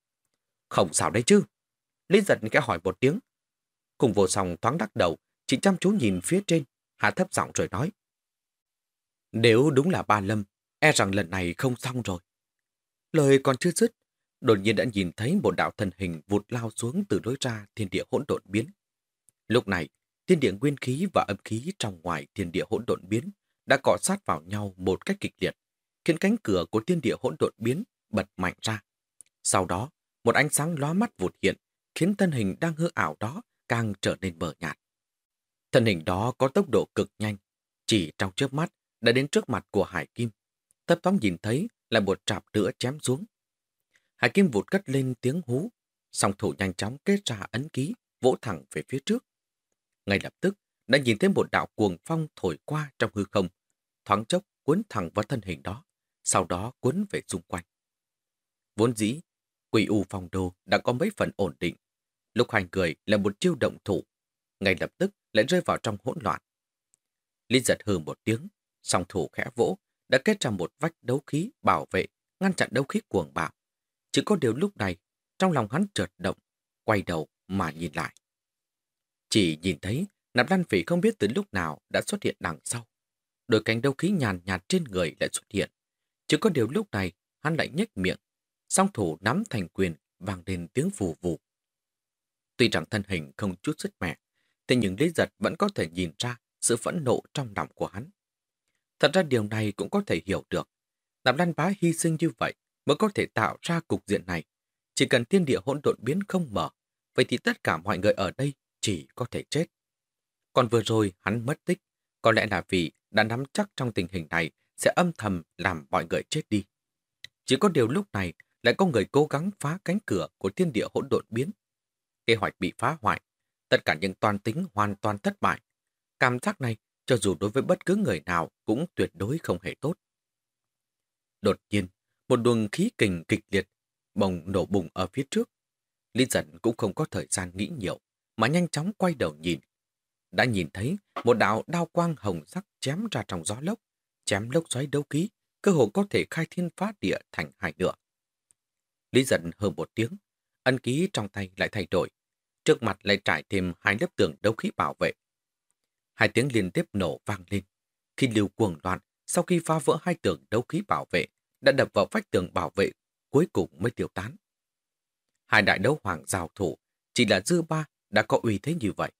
Speaker 1: Không sao đấy chứ. Lý giật kẽ hỏi một tiếng. Cùng vô song thoáng đắc đầu, chỉ chăm chú nhìn phía trên, hạ thấp giọng rồi nói. Nếu đúng là ba lâm, e rằng lần này không xong rồi. Lời còn chưa dứt, đột nhiên đã nhìn thấy một đạo thần hình vụt lao xuống từ lối ra thiên địa hỗn độn biến. Lúc này, thiên địa nguyên khí và âm khí trong ngoài thiên địa hỗn độn biến đã cọ sát vào nhau một cách kịch liệt, khiến cánh cửa của thiên địa hỗn độn biến bật mạnh ra. Sau đó, một ánh sáng lóa mắt vụt hiện, khiến thân hình đang hư ảo đó càng trở nên mờ nhạt. Thân hình đó có tốc độ cực nhanh, chỉ trong chớp mắt đã đến trước mặt của Hải Kim. Thấp thoáng nhìn thấy là một trạp nữa chém xuống. Hải Kim vụt cất lên tiếng hú, song thủ nhanh chóng kết ra ấn ký, vỗ thẳng về phía trước. Ngay lập tức, đã nhìn thấy một đạo cuồng phong thổi qua trong hư không, thoáng chốc cuốn thẳng vào thân hình đó, sau đó cuốn về xung quanh. Vốn dĩ, quỷ u phong đô đã có mấy phần ổn định. Lúc hai người là một chiêu động thủ, ngay lập tức lại rơi vào trong hỗn loạn. Linh giật hừ một tiếng, song thủ khẽ vỗ, đã kết ra một vách đấu khí bảo vệ, ngăn chặn đấu khí cuồng bạo. Chỉ có điều lúc này, trong lòng hắn chợt động, quay đầu mà nhìn lại. Chỉ nhìn thấy nạp lan phỉ không biết từ lúc nào đã xuất hiện đằng sau. Đôi cánh đấu khí nhàn nhạt trên người lại xuất hiện. Chỉ có điều lúc này hắn lại nhếch miệng, song thủ nắm thành quyền vang lên tiếng vù vù. Tuy rằng thân hình không chút sức mẹ, thế nhưng Lý Giật vẫn có thể nhìn ra sự phẫn nộ trong lòng của hắn. Thật ra điều này cũng có thể hiểu được. Nạp Lan Bá hy sinh như vậy mới có thể tạo ra cục diện này. Chỉ cần thiên địa hỗn độn biến không mở, vậy thì tất cả mọi người ở đây chỉ có thể chết. Còn vừa rồi hắn mất tích, có lẽ là vì đã nắm chắc trong tình hình này sẽ âm thầm làm mọi người chết đi. Chỉ có điều lúc này lại có người cố gắng phá cánh cửa của thiên địa hỗn độn biến. Kế hoạch bị phá hoại, tất cả những toàn tính hoàn toàn thất bại. Cảm giác này, cho dù đối với bất cứ người nào cũng tuyệt đối không hề tốt. Đột nhiên, một luồng khí kình kịch liệt bồng nổ bùng ở phía trước. Lý giận cũng không có thời gian nghĩ nhiều, mà nhanh chóng quay đầu nhìn. Đã nhìn thấy một đạo đao quang hồng sắc chém ra trong gió lốc, chém lốc xoáy đấu ký, cơ hồ có thể khai thiên phá địa thành hai nửa. Lý giận hơn một tiếng, ân ký trong tay lại thay đổi. Trước mặt lại trải thêm hai lớp tường đấu khí bảo vệ. Hai tiếng liên tiếp nổ vang lên. Khi liều cuồng loạn, sau khi phá vỡ hai tường đấu khí bảo vệ, đã đập vào vách tường bảo vệ, cuối cùng mới tiêu tán. Hai đại đấu hoàng giao thủ, chỉ là dư ba đã có uy thế như vậy.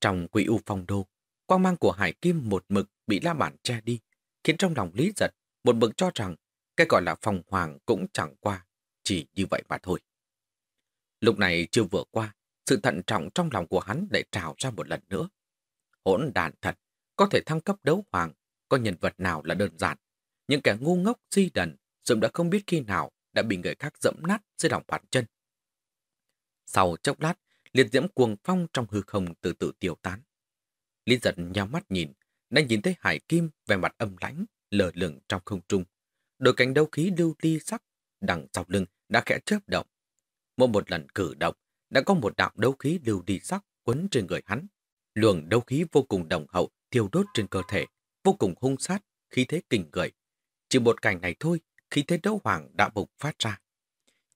Speaker 1: Trong quỷ u phong đô, quang mang của hải kim một mực bị la bản che đi, khiến trong lòng lý giật một mực cho rằng cái gọi là phong hoàng cũng chẳng qua, chỉ như vậy mà thôi. Lúc này chưa vừa qua, sự thận trọng trong lòng của hắn lại trào ra một lần nữa. Hỗn đàn thật, có thể thăng cấp đấu hoàng, có nhân vật nào là đơn giản. Những kẻ ngu ngốc di đần, dùm đã không biết khi nào đã bị người khác dẫm nát dưới lòng bàn chân. Sau chốc lát, liệt diễm cuồng phong trong hư không từ từ tiêu tán. Lý giật nhau mắt nhìn, đã nhìn thấy hải kim về mặt âm lãnh, lờ lửng trong không trung. Đôi cánh đấu khí lưu ly sắc, đằng sau lưng đã khẽ chớp động. Mỗi một lần cử động, đã có một đạo đấu khí lưu đi sắc quấn trên người hắn. Luồng đấu khí vô cùng đồng hậu, thiêu đốt trên cơ thể, vô cùng hung sát, khí thế kinh người. Chỉ một cảnh này thôi, khí thế đấu hoàng đã bộc phát ra.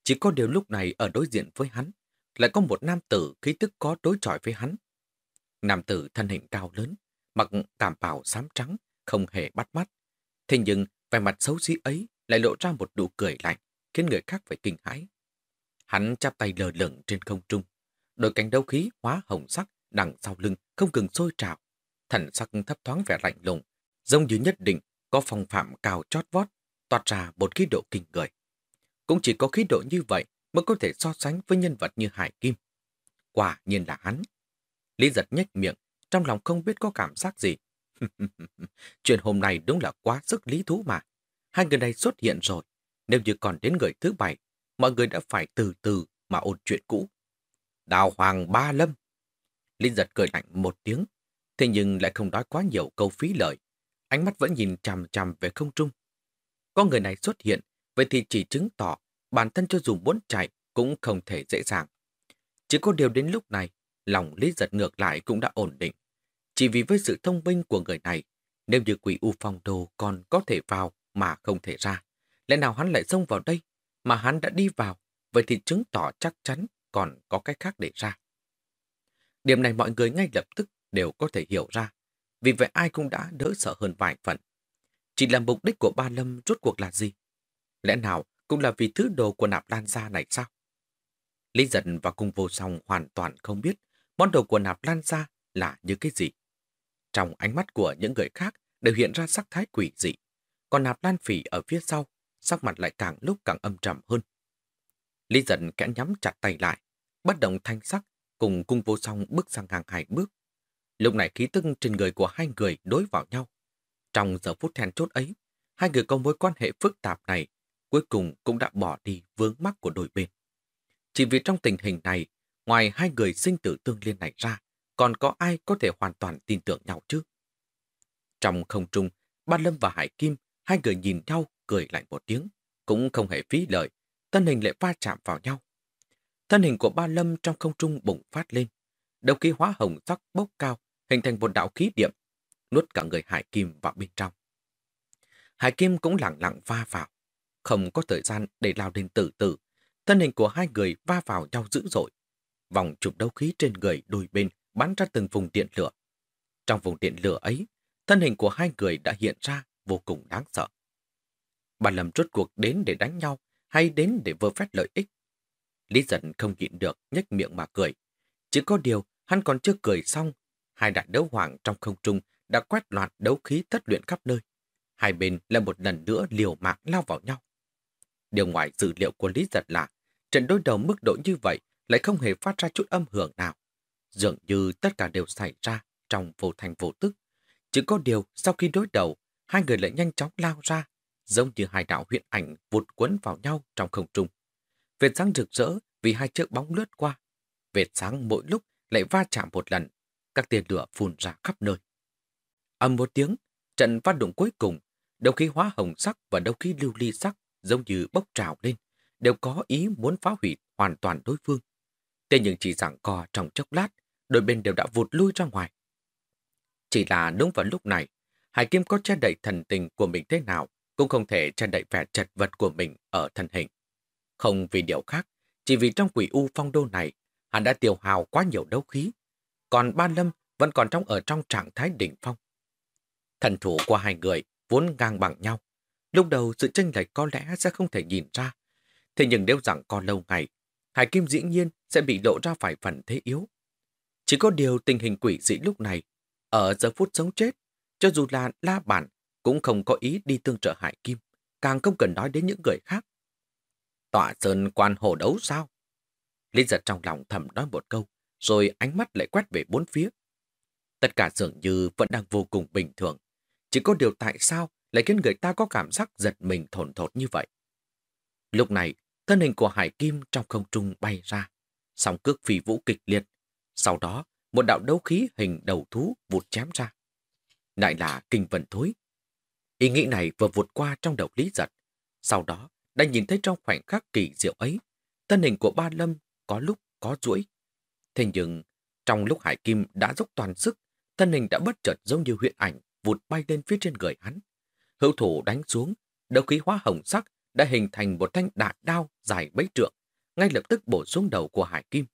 Speaker 1: Chỉ có điều lúc này ở đối diện với hắn, lại có một nam tử khí tức có đối chọi với hắn. Nam tử thân hình cao lớn, mặc cảm bào xám trắng, không hề bắt mắt. Thế nhưng, vẻ mặt xấu xí ấy lại lộ ra một nụ cười lạnh, khiến người khác phải kinh hãi. Hắn chắp tay lờ lửng trên không trung, đôi cánh đấu khí hóa hồng sắc đằng sau lưng không ngừng sôi trào. Thần sắc thấp thoáng vẻ lạnh lùng, giống như nhất định có phong phạm cao chót vót, toát ra một khí độ kinh người. Cũng chỉ có khí độ như vậy mới có thể so sánh với nhân vật như Hải Kim. Quả nhiên là hắn. Lý giật nhếch miệng, trong lòng không biết có cảm giác gì. Chuyện hôm nay đúng là quá sức lý thú mà. Hai người này xuất hiện rồi. Nếu như còn đến người thứ bảy, mọi người đã phải từ từ mà ôn chuyện cũ. Đào Hoàng Ba Lâm. Linh giật cười lạnh một tiếng, thế nhưng lại không nói quá nhiều câu phí lợi. Ánh mắt vẫn nhìn chằm chằm về không trung. Có người này xuất hiện, vậy thì chỉ chứng tỏ bản thân cho dù muốn chạy cũng không thể dễ dàng. Chỉ có điều đến lúc này, lòng Lý giật ngược lại cũng đã ổn định. Chỉ vì với sự thông minh của người này, nếu như quỷ U Phong đồ còn có thể vào mà không thể ra, lẽ nào hắn lại xông vào đây mà hắn đã đi vào, vậy thì chứng tỏ chắc chắn còn có cái khác để ra. Điểm này mọi người ngay lập tức đều có thể hiểu ra, vì vậy ai cũng đã đỡ sợ hơn vài phần. Chỉ là mục đích của Ba Lâm rốt cuộc là gì? Lẽ nào cũng là vì thứ đồ của nạp lan gia này sao? Lý giận và cung vô song hoàn toàn không biết món đồ của nạp lan gia là như cái gì. Trong ánh mắt của những người khác đều hiện ra sắc thái quỷ dị, còn nạp lan phỉ ở phía sau, sắc mặt lại càng lúc càng âm trầm hơn. Lý giận kẽ nhắm chặt tay lại, bất động thanh sắc, cùng cung vô song bước sang hàng hai bước. Lúc này khí tức trên người của hai người đối vào nhau. Trong giờ phút then chốt ấy, hai người có mối quan hệ phức tạp này cuối cùng cũng đã bỏ đi vướng mắc của đôi bên. Chỉ vì trong tình hình này, ngoài hai người sinh tử tương liên này ra, còn có ai có thể hoàn toàn tin tưởng nhau chứ? Trong không trung, Ba Lâm và Hải Kim, hai người nhìn nhau cười lạnh một tiếng, cũng không hề phí lợi, thân hình lại va chạm vào nhau. Thân hình của Ba Lâm trong không trung bùng phát lên, đầu khí hóa hồng sắc bốc cao, hình thành một đạo khí điểm, nuốt cả người Hải Kim vào bên trong. Hải Kim cũng lặng lặng va vào. Không có thời gian để lao lên từ từ. Thân hình của hai người va vào nhau dữ dội. Vòng trục đấu khí trên người đôi bên bắn ra từng vùng điện lửa. Trong vùng điện lửa ấy, thân hình của hai người đã hiện ra vô cùng đáng sợ. Bà Lâm rốt cuộc đến để đánh nhau hay đến để vơ vét lợi ích. Lý giận không nhịn được, nhếch miệng mà cười. Chỉ có điều, hắn còn chưa cười xong. Hai đại đấu hoàng trong không trung đã quét loạt đấu khí thất luyện khắp nơi. Hai bên lại một lần nữa liều mạng lao vào nhau. Điều ngoài dự liệu của Lý giật là trận đối đầu mức độ như vậy lại không hề phát ra chút âm hưởng nào. Dường như tất cả đều xảy ra trong vô thành vô tức. Chỉ có điều sau khi đối đầu, hai người lại nhanh chóng lao ra, giống như hai đạo huyện ảnh vụt quấn vào nhau trong không trung. Vệt sáng rực rỡ vì hai chiếc bóng lướt qua. Vệt sáng mỗi lúc lại va chạm một lần, các tia lửa phun ra khắp nơi. Âm một tiếng, trận phát động cuối cùng, đầu khí hóa hồng sắc và đầu khí lưu ly sắc giống như bốc trào lên, đều có ý muốn phá hủy hoàn toàn đối phương. Thế nhưng chỉ giảng co trong chốc lát, đôi bên đều đã vụt lui ra ngoài. Chỉ là đúng vào lúc này, Hải Kim có che đậy thần tình của mình thế nào, cũng không thể che đậy vẻ chật vật của mình ở thân hình. Không vì điều khác, chỉ vì trong quỷ u phong đô này, hắn đã tiêu hào quá nhiều đấu khí. Còn Ba Lâm vẫn còn trong ở trong trạng thái đỉnh phong. Thần thủ của hai người vốn ngang bằng nhau. Lúc đầu sự tranh lệch có lẽ sẽ không thể nhìn ra. Thế nhưng nếu rằng còn lâu ngày, Hải Kim dĩ nhiên sẽ bị lộ ra phải phần thế yếu. Chỉ có điều tình hình quỷ dị lúc này, ở giờ phút sống chết, cho dù là La Bản cũng không có ý đi tương trợ Hải Kim, càng không cần nói đến những người khác. Tọa sơn quan hồ đấu sao? Lý giật trong lòng thầm nói một câu, rồi ánh mắt lại quét về bốn phía. Tất cả dường như vẫn đang vô cùng bình thường. Chỉ có điều tại sao lại khiến người ta có cảm giác giật mình thổn thột như vậy. Lúc này, thân hình của Hải Kim trong không trung bay ra, sóng cước phi vũ kịch liệt. Sau đó, một đạo đấu khí hình đầu thú vụt chém ra. Lại là kinh vận thối. Ý nghĩ này vừa vụt qua trong đầu Lý Giật. Sau đó, đã nhìn thấy trong khoảnh khắc kỳ diệu ấy, thân hình của ba lâm có lúc có duỗi. Thế nhưng, trong lúc Hải Kim đã dốc toàn sức, thân hình đã bất chợt giống như huyện ảnh vụt bay lên phía trên người hắn. Hữu thủ đánh xuống, đầu khí hóa hồng sắc đã hình thành một thanh đại đao dài mấy trượng, ngay lập tức bổ xuống đầu của Hải Kim.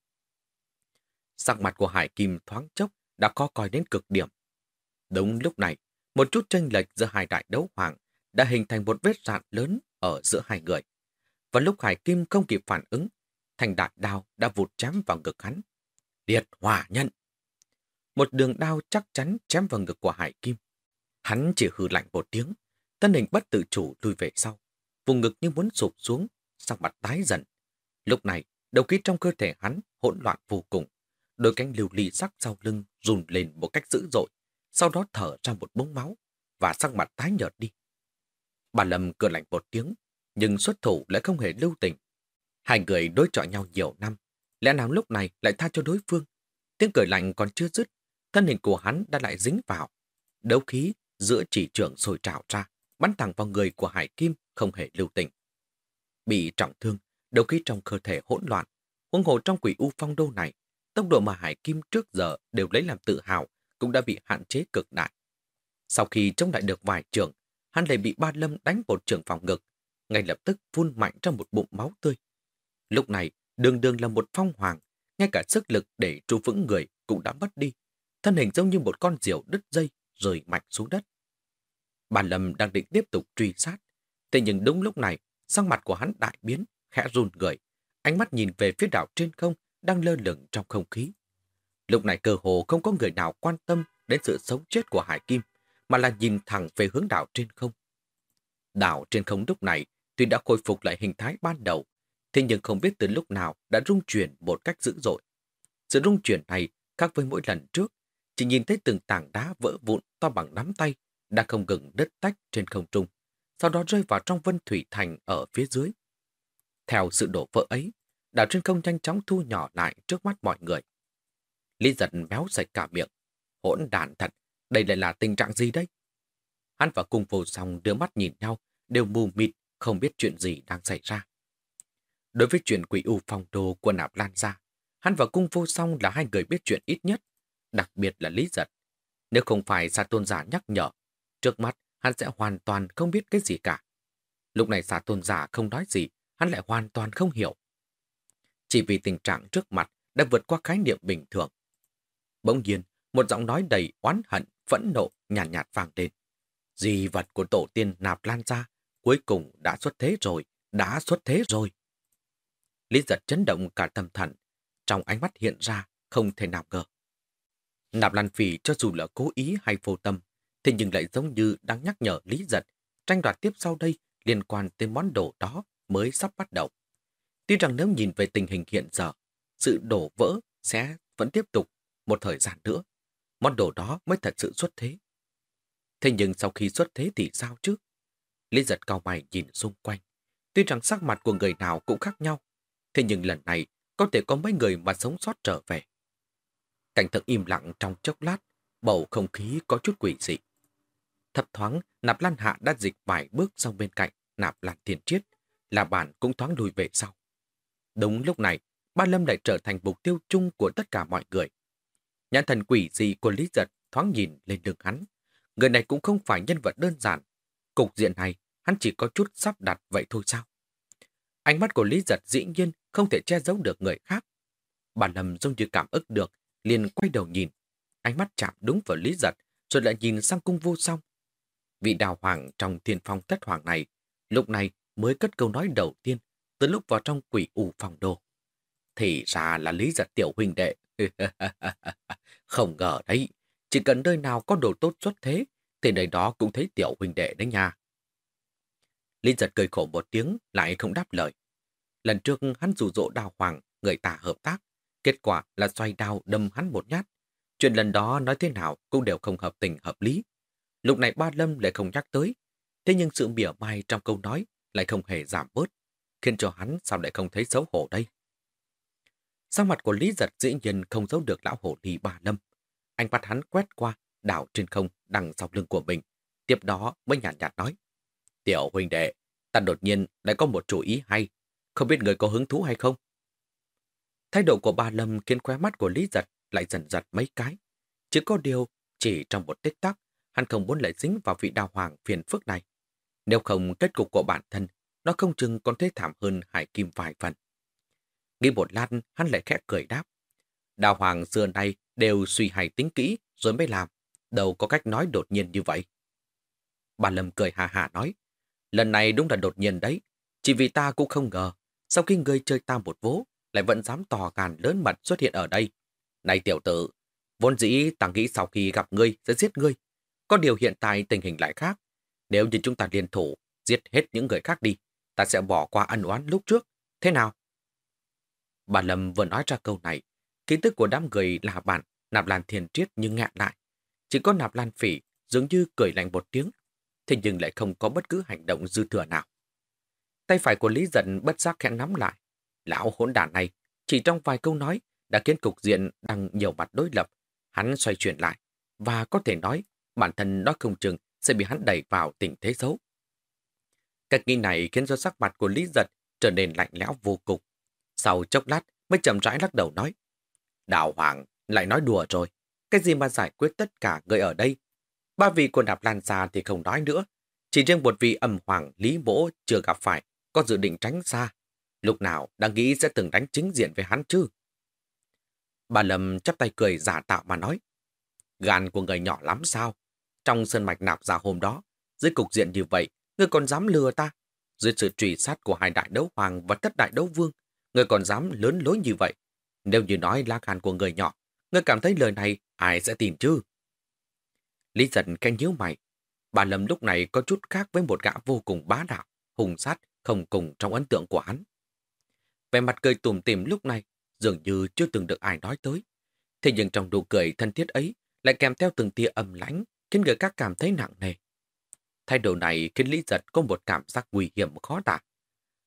Speaker 1: Sắc mặt của Hải Kim thoáng chốc đã có coi đến cực điểm. Đúng lúc này, một chút tranh lệch giữa hai đại đấu hoàng đã hình thành một vết rạn lớn ở giữa hai người. Và lúc Hải Kim không kịp phản ứng, thành đại đao đã vụt chém vào ngực hắn. Liệt hỏa nhận! Một đường đao chắc chắn chém vào ngực của Hải Kim. Hắn chỉ hừ lạnh một tiếng, thân hình bất tự chủ lùi về sau. Vùng ngực như muốn sụp xuống, sắc mặt tái dần. Lúc này, đầu khí trong cơ thể hắn hỗn loạn vô cùng. Đôi cánh lưu ly sắc sau lưng rùn lên một cách dữ dội, sau đó thở ra một búng máu và sắc mặt tái nhợt đi. Bà Lâm cười lạnh một tiếng, nhưng xuất thủ lại không hề lưu tình. Hai người đối chọi nhau nhiều năm, lẽ nào lúc này lại tha cho đối phương. Tiếng cười lạnh còn chưa dứt, thân hình của hắn đã lại dính vào. Đấu khí giữa chỉ trưởng sôi trào ra, bắn thẳng vào người của Hải Kim không hề lưu tình. Bị trọng thương, đấu khí trong cơ thể hỗn loạn, huống hồ trong quỷ u phong đô này, tốc độ mà Hải Kim trước giờ đều lấy làm tự hào cũng đã bị hạn chế cực đại. Sau khi chống lại được vài trường, hắn lại bị ba lâm đánh một trường phòng ngực, ngay lập tức phun mạnh trong một bụng máu tươi. Lúc này, đường đường là một phong hoàng, ngay cả sức lực để trụ vững người cũng đã mất đi. Thân hình giống như một con diều đứt dây, rời mạnh xuống đất. Bà Lâm đang định tiếp tục truy sát. Thế nhưng đúng lúc này, sắc mặt của hắn đại biến, khẽ run người. Ánh mắt nhìn về phía đảo trên không, đang lơ lửng trong không khí. Lúc này cơ hồ không có người nào quan tâm đến sự sống chết của Hải Kim, mà là nhìn thẳng về hướng đảo trên không. Đảo trên không lúc này tuy đã khôi phục lại hình thái ban đầu, thế nhưng không biết từ lúc nào đã rung chuyển một cách dữ dội. Sự rung chuyển này khác với mỗi lần trước, chỉ nhìn thấy từng tảng đá vỡ vụn to bằng nắm tay, đang không ngừng đứt tách trên không trung, sau đó rơi vào trong vân thủy thành ở phía dưới. Theo sự đổ vỡ ấy, đảo trên không nhanh chóng thu nhỏ lại trước mắt mọi người. Lý giật béo sạch cả miệng. Hỗn đàn thật, đây lại là tình trạng gì đấy? Hắn và cung vô song đưa mắt nhìn nhau, đều mù mịt, không biết chuyện gì đang xảy ra. Đối với chuyện quỷ u phong đồ của nạp lan ra, hắn và cung vô song là hai người biết chuyện ít nhất, đặc biệt là Lý Giật. Nếu không phải Sa Tôn Giả nhắc nhở, trước mắt hắn sẽ hoàn toàn không biết cái gì cả. Lúc này Sa tôn giả không nói gì, hắn lại hoàn toàn không hiểu. Chỉ vì tình trạng trước mặt đã vượt qua khái niệm bình thường. Bỗng nhiên, một giọng nói đầy oán hận, phẫn nộ, nhàn nhạt, nhạt vang lên. Di vật của tổ tiên nạp lan ra, cuối cùng đã xuất thế rồi, đã xuất thế rồi. Lý giật chấn động cả tâm thần, trong ánh mắt hiện ra không thể nào ngờ. Nạp Lan Phỉ cho dù là cố ý hay vô tâm, thế nhưng lại giống như đang nhắc nhở Lý Giật, tranh đoạt tiếp sau đây liên quan tới món đồ đó mới sắp bắt đầu. Tuy rằng nếu nhìn về tình hình hiện giờ, sự đổ vỡ sẽ vẫn tiếp tục một thời gian nữa. Món đồ đó mới thật sự xuất thế. Thế nhưng sau khi xuất thế thì sao chứ? Lý giật cao mày nhìn xung quanh. Tuy rằng sắc mặt của người nào cũng khác nhau, thế nhưng lần này có thể có mấy người mà sống sót trở về. Cảnh tượng im lặng trong chốc lát, bầu không khí có chút quỷ dị. Thập thoáng, nạp lan hạ đã dịch vài bước sang bên cạnh nạp lan thiên triết, là bản cũng thoáng lùi về sau. Đúng lúc này, ba lâm lại trở thành mục tiêu chung của tất cả mọi người. Nhãn thần quỷ dị của Lý Giật thoáng nhìn lên đường hắn. Người này cũng không phải nhân vật đơn giản. Cục diện này, hắn chỉ có chút sắp đặt vậy thôi sao? Ánh mắt của Lý Giật dĩ nhiên không thể che giấu được người khác. Bản lầm dung như cảm ức được, liền quay đầu nhìn. Ánh mắt chạm đúng vào Lý Giật, rồi lại nhìn sang cung vô song. Vị đào hoàng trong thiên phong thất hoàng này, lúc này mới cất câu nói đầu tiên từ lúc vào trong quỷ u phòng đồ Thì ra là Lý Giật tiểu huynh đệ. Không ngờ đấy, chỉ cần nơi nào có đồ tốt xuất thế, thì nơi đó cũng thấy tiểu huynh đệ đấy nha. Lý Giật cười khổ một tiếng, lại không đáp lời. Lần trước hắn rủ rỗ đào hoàng, người ta hợp tác. Kết quả là xoay đao đâm hắn một nhát. Chuyện lần đó nói thế nào cũng đều không hợp tình hợp lý. Lúc này ba lâm lại không nhắc tới. Thế nhưng sự mỉa mai trong câu nói lại không hề giảm bớt, khiến cho hắn sao lại không thấy xấu hổ đây. Sang mặt của Lý Giật dĩ nhiên không giấu được lão hổ ly ba lâm. Anh bắt hắn quét qua, đảo trên không đằng sau lưng của mình. Tiếp đó mới nhàn nhạt, nhạt nói. Tiểu huynh đệ, ta đột nhiên lại có một chủ ý hay. Không biết người có hứng thú hay không? Thái độ của ba lâm khiến khóe mắt của Lý Giật lại dần giật mấy cái. Chỉ có điều, chỉ trong một tích tắc, hắn không muốn lại dính vào vị đào hoàng phiền phức này. Nếu không, kết cục của bản thân, nó không chừng còn thế thảm hơn hải kim vài phần. Nghĩ một lát, hắn lại khẽ cười đáp. Đào hoàng xưa nay đều suy hay tính kỹ rồi mới làm. Đâu có cách nói đột nhiên như vậy. Bà Lâm cười hà hà nói. Lần này đúng là đột nhiên đấy. Chỉ vì ta cũng không ngờ. Sau khi ngươi chơi ta một vố, lại vẫn dám tò gàn lớn mặt xuất hiện ở đây. Này tiểu tử, vốn dĩ ta nghĩ sau khi gặp ngươi sẽ giết ngươi. Có điều hiện tại tình hình lại khác. Nếu như chúng ta liên thủ, giết hết những người khác đi, ta sẽ bỏ qua ân oán lúc trước. Thế nào? Bà Lâm vừa nói ra câu này, ký tức của đám người là bạn, nạp lan thiền triết nhưng ngạn lại. Chỉ có nạp lan phỉ dường như cười lạnh một tiếng, thế nhưng lại không có bất cứ hành động dư thừa nào. Tay phải của Lý Dận bất giác khẽ nắm lại. Lão hỗn đản này, chỉ trong vài câu nói, đã khiến cục diện đang nhiều mặt đối lập. Hắn xoay chuyển lại, và có thể nói bản thân nó không chừng sẽ bị hắn đẩy vào tình thế xấu. Cách nghĩ này khiến cho sắc mặt của Lý Giật trở nên lạnh lẽo vô cùng. Sau chốc lát mới chậm rãi lắc đầu nói. Đạo Hoàng lại nói đùa rồi. Cái gì mà giải quyết tất cả người ở đây? Ba vị của nạp lan xa thì không nói nữa. Chỉ riêng một vị ẩm hoàng Lý Mỗ chưa gặp phải, có dự định tránh xa. Lúc nào đang nghĩ sẽ từng đánh chính diện với hắn chứ? Bà Lâm chắp tay cười giả tạo mà nói. Gan của người nhỏ lắm sao? Trong sân mạch nạp ra hôm đó, dưới cục diện như vậy, ngươi còn dám lừa ta? Dưới sự truy sát của hai đại đấu hoàng và tất đại đấu vương, ngươi còn dám lớn lối như vậy? Nếu như nói lá gan của người nhỏ, ngươi cảm thấy lời này ai sẽ tin chứ? Lý giận canh nhíu mày. Bà Lâm lúc này có chút khác với một gã vô cùng bá đạo, hùng sát, không cùng trong ấn tượng của hắn. Về mặt cười tùm tìm lúc này, dường như chưa từng được ai nói tới. Thế nhưng trong nụ cười thân thiết ấy lại kèm theo từng tia âm lãnh, khiến người khác cảm thấy nặng nề. Thay đổi này khiến Lý Giật có một cảm giác nguy hiểm khó tả.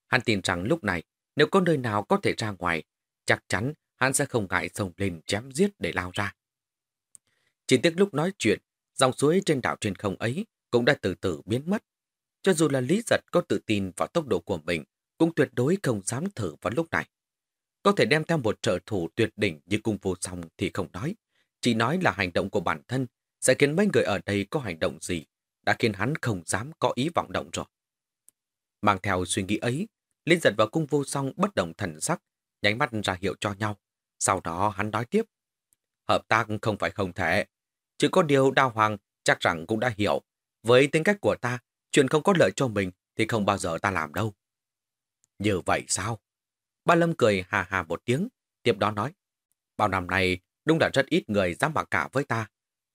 Speaker 1: Hắn tin rằng lúc này, nếu có nơi nào có thể ra ngoài, chắc chắn hắn sẽ không ngại sông lên chém giết để lao ra. Chỉ tiếc lúc nói chuyện, dòng suối trên đảo trên không ấy cũng đã từ từ biến mất. Cho dù là Lý Giật có tự tin vào tốc độ của mình, cũng tuyệt đối không dám thử vào lúc này. Có thể đem theo một trợ thủ tuyệt đỉnh như cung vô song thì không nói. Chỉ nói là hành động của bản thân sẽ khiến mấy người ở đây có hành động gì, đã khiến hắn không dám có ý vọng động rồi. Mang theo suy nghĩ ấy, Linh giật và cung vô song bất đồng thần sắc, nháy mắt ra hiệu cho nhau. Sau đó hắn nói tiếp. Hợp tác không phải không thể. Chỉ có điều đao hoàng chắc rằng cũng đã hiểu. Với tính cách của ta, chuyện không có lợi cho mình thì không bao giờ ta làm đâu. Như vậy sao? Ba Lâm cười hà hà một tiếng, tiếp đó nói. Bao năm nay, đúng là rất ít người dám bạc cả với ta.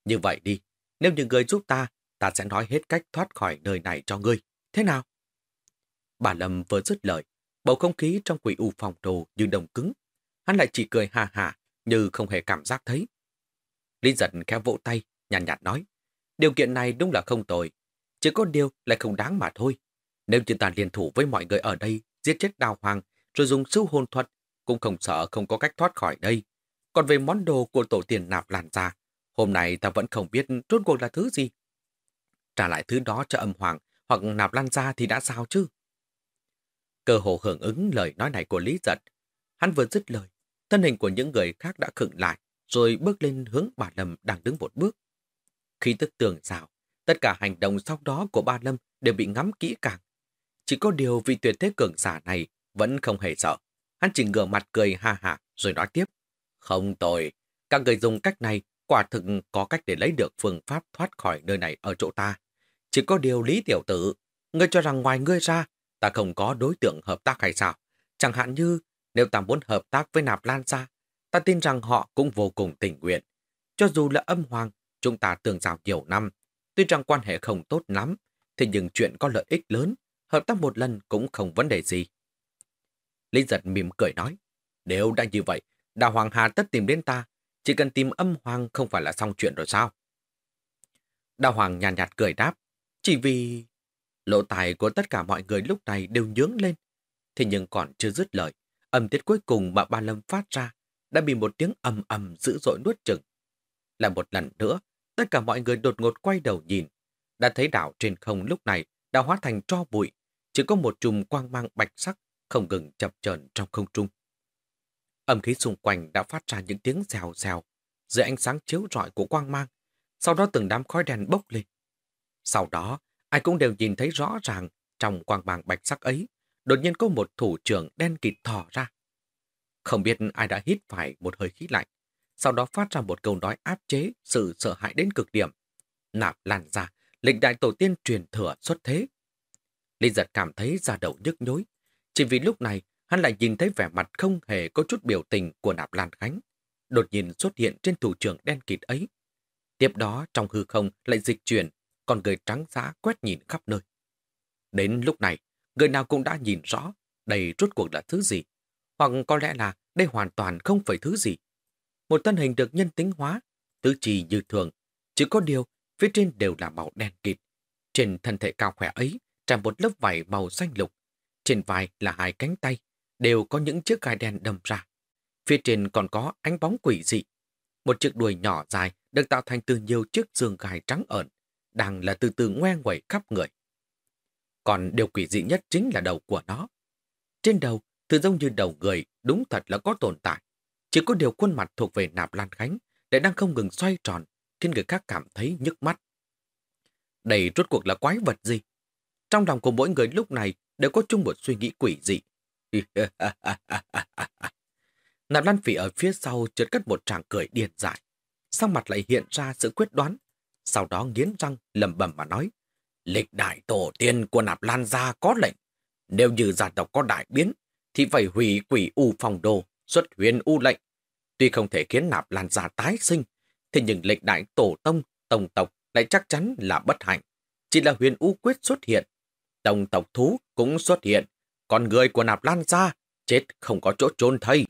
Speaker 1: Như vậy đi, nếu như người giúp ta, ta sẽ nói hết cách thoát khỏi nơi này cho ngươi. Thế nào? Bà Lâm vừa dứt lời, bầu không khí trong quỷ u phòng đồ như đồng cứng. Hắn lại chỉ cười hà hà, như không hề cảm giác thấy. Lý giật khéo vỗ tay, nhàn nhạt, nhạt nói. Điều kiện này đúng là không tồi. Chỉ có điều lại không đáng mà thôi. Nếu như ta liên thủ với mọi người ở đây, giết chết đào hoàng, rồi dùng sưu hồn thuật, cũng không sợ không có cách thoát khỏi đây. Còn về món đồ của tổ tiền nạp làn ra, hôm nay ta vẫn không biết rốt cuộc là thứ gì. Trả lại thứ đó cho âm hoàng hoặc nạp lan ra thì đã sao chứ? Cơ hồ hưởng ứng lời nói này của Lý Giật. Hắn vừa dứt lời, thân hình của những người khác đã khựng lại, rồi bước lên hướng bà Lâm đang đứng một bước. Khi tức tường rào, tất cả hành động sau đó của ba Lâm đều bị ngắm kỹ càng. Chỉ có điều vị tuyệt thế cường giả này vẫn không hề sợ. Hắn chỉ ngửa mặt cười ha ha rồi nói tiếp. Không tồi, các người dùng cách này quả thực có cách để lấy được phương pháp thoát khỏi nơi này ở chỗ ta. Chỉ có điều lý tiểu tử, ngươi cho rằng ngoài ngươi ra, ta không có đối tượng hợp tác hay sao? Chẳng hạn như nếu ta muốn hợp tác với nạp lan gia, ta tin rằng họ cũng vô cùng tình nguyện. Cho dù là âm hoàng, chúng ta tương giao nhiều năm, tuy rằng quan hệ không tốt lắm, thì những chuyện có lợi ích lớn, hợp tác một lần cũng không vấn đề gì. Lý giật mỉm cười nói, nếu đã như vậy, Đào Hoàng Hà tất tìm đến ta, chỉ cần tìm âm hoàng không phải là xong chuyện rồi sao? Đào Hoàng nhàn nhạt, nhạt cười đáp, chỉ vì... Lộ tài của tất cả mọi người lúc này đều nhướng lên. Thế nhưng còn chưa dứt lời, âm tiết cuối cùng mà ba Lâm phát ra đã bị một tiếng ầm ầm dữ dội nuốt chừng. Là một lần nữa, tất cả mọi người đột ngột quay đầu nhìn, đã thấy đảo trên không lúc này đã hóa thành tro bụi, chỉ có một chùm quang mang bạch sắc không ngừng chập chờn trong không trung. Âm khí xung quanh đã phát ra những tiếng xèo xèo dưới ánh sáng chiếu rọi của quang mang, sau đó từng đám khói đèn bốc lên. Sau đó, ai cũng đều nhìn thấy rõ ràng trong quang mang bạch sắc ấy, đột nhiên có một thủ trưởng đen kịt thò ra. Không biết ai đã hít phải một hơi khí lạnh, sau đó phát ra một câu nói áp chế sự sợ hãi đến cực điểm. Nạp lan ra, lịch đại tổ tiên truyền thừa xuất thế. Linh giật cảm thấy da đầu nhức nhối, chỉ vì lúc này hắn lại nhìn thấy vẻ mặt không hề có chút biểu tình của nạp lan khánh, đột nhiên xuất hiện trên thủ trưởng đen kịt ấy. Tiếp đó trong hư không lại dịch chuyển, còn người trắng giá quét nhìn khắp nơi. Đến lúc này, người nào cũng đã nhìn rõ đây rốt cuộc là thứ gì, hoặc có lẽ là đây hoàn toàn không phải thứ gì. Một thân hình được nhân tính hóa, tứ trì như thường, chỉ có điều phía trên đều là màu đen kịt. Trên thân thể cao khỏe ấy tràn một lớp vải màu xanh lục, trên vai là hai cánh tay, đều có những chiếc gai đen đâm ra. Phía trên còn có ánh bóng quỷ dị. Một chiếc đuôi nhỏ dài được tạo thành từ nhiều chiếc xương gai trắng ẩn, đang là từ từ ngoe nguẩy khắp người. Còn điều quỷ dị nhất chính là đầu của nó. Trên đầu, từ giống như đầu người, đúng thật là có tồn tại. Chỉ có điều khuôn mặt thuộc về nạp lan khánh, lại đang không ngừng xoay tròn, khiến người khác cảm thấy nhức mắt. Đây rốt cuộc là quái vật gì? Trong lòng của mỗi người lúc này đều có chung một suy nghĩ quỷ dị. Nạp Lan Phỉ ở phía sau chợt cất một tràng cười điên dại. Sang mặt lại hiện ra sự quyết đoán. Sau đó nghiến răng lầm bầm mà nói. Lịch đại tổ tiên của Nạp Lan gia có lệnh. Nếu như gia tộc có đại biến, thì phải hủy quỷ u phòng đồ, xuất huyền u lệnh. Tuy không thể khiến Nạp Lan gia tái sinh, thì những lịch đại tổ tông, tổng tộc lại chắc chắn là bất hạnh. Chỉ là huyền u quyết xuất hiện tổng tộc thú cũng xuất hiện, còn người của nạp lan gia chết không có chỗ trôn thây.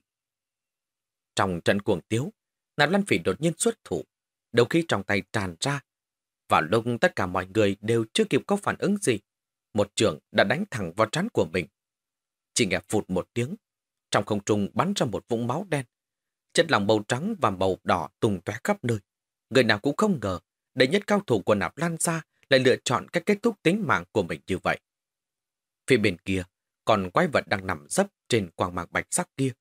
Speaker 1: Trong trận cuồng tiếu, nạp lan phỉ đột nhiên xuất thủ, đầu khi trong tay tràn ra. Vào lúc tất cả mọi người đều chưa kịp có phản ứng gì, một trường đã đánh thẳng vào trán của mình. Chỉ nghe phụt một tiếng, trong không trung bắn ra một vũng máu đen. Chất lòng màu trắng và màu đỏ tung tóe khắp nơi. Người nào cũng không ngờ, đệ nhất cao thủ của nạp lan ra lại lựa chọn cách kết thúc tính mạng của mình như vậy. Phía bên kia, còn quái vật đang nằm dấp trên quang mạng bạch sắc kia.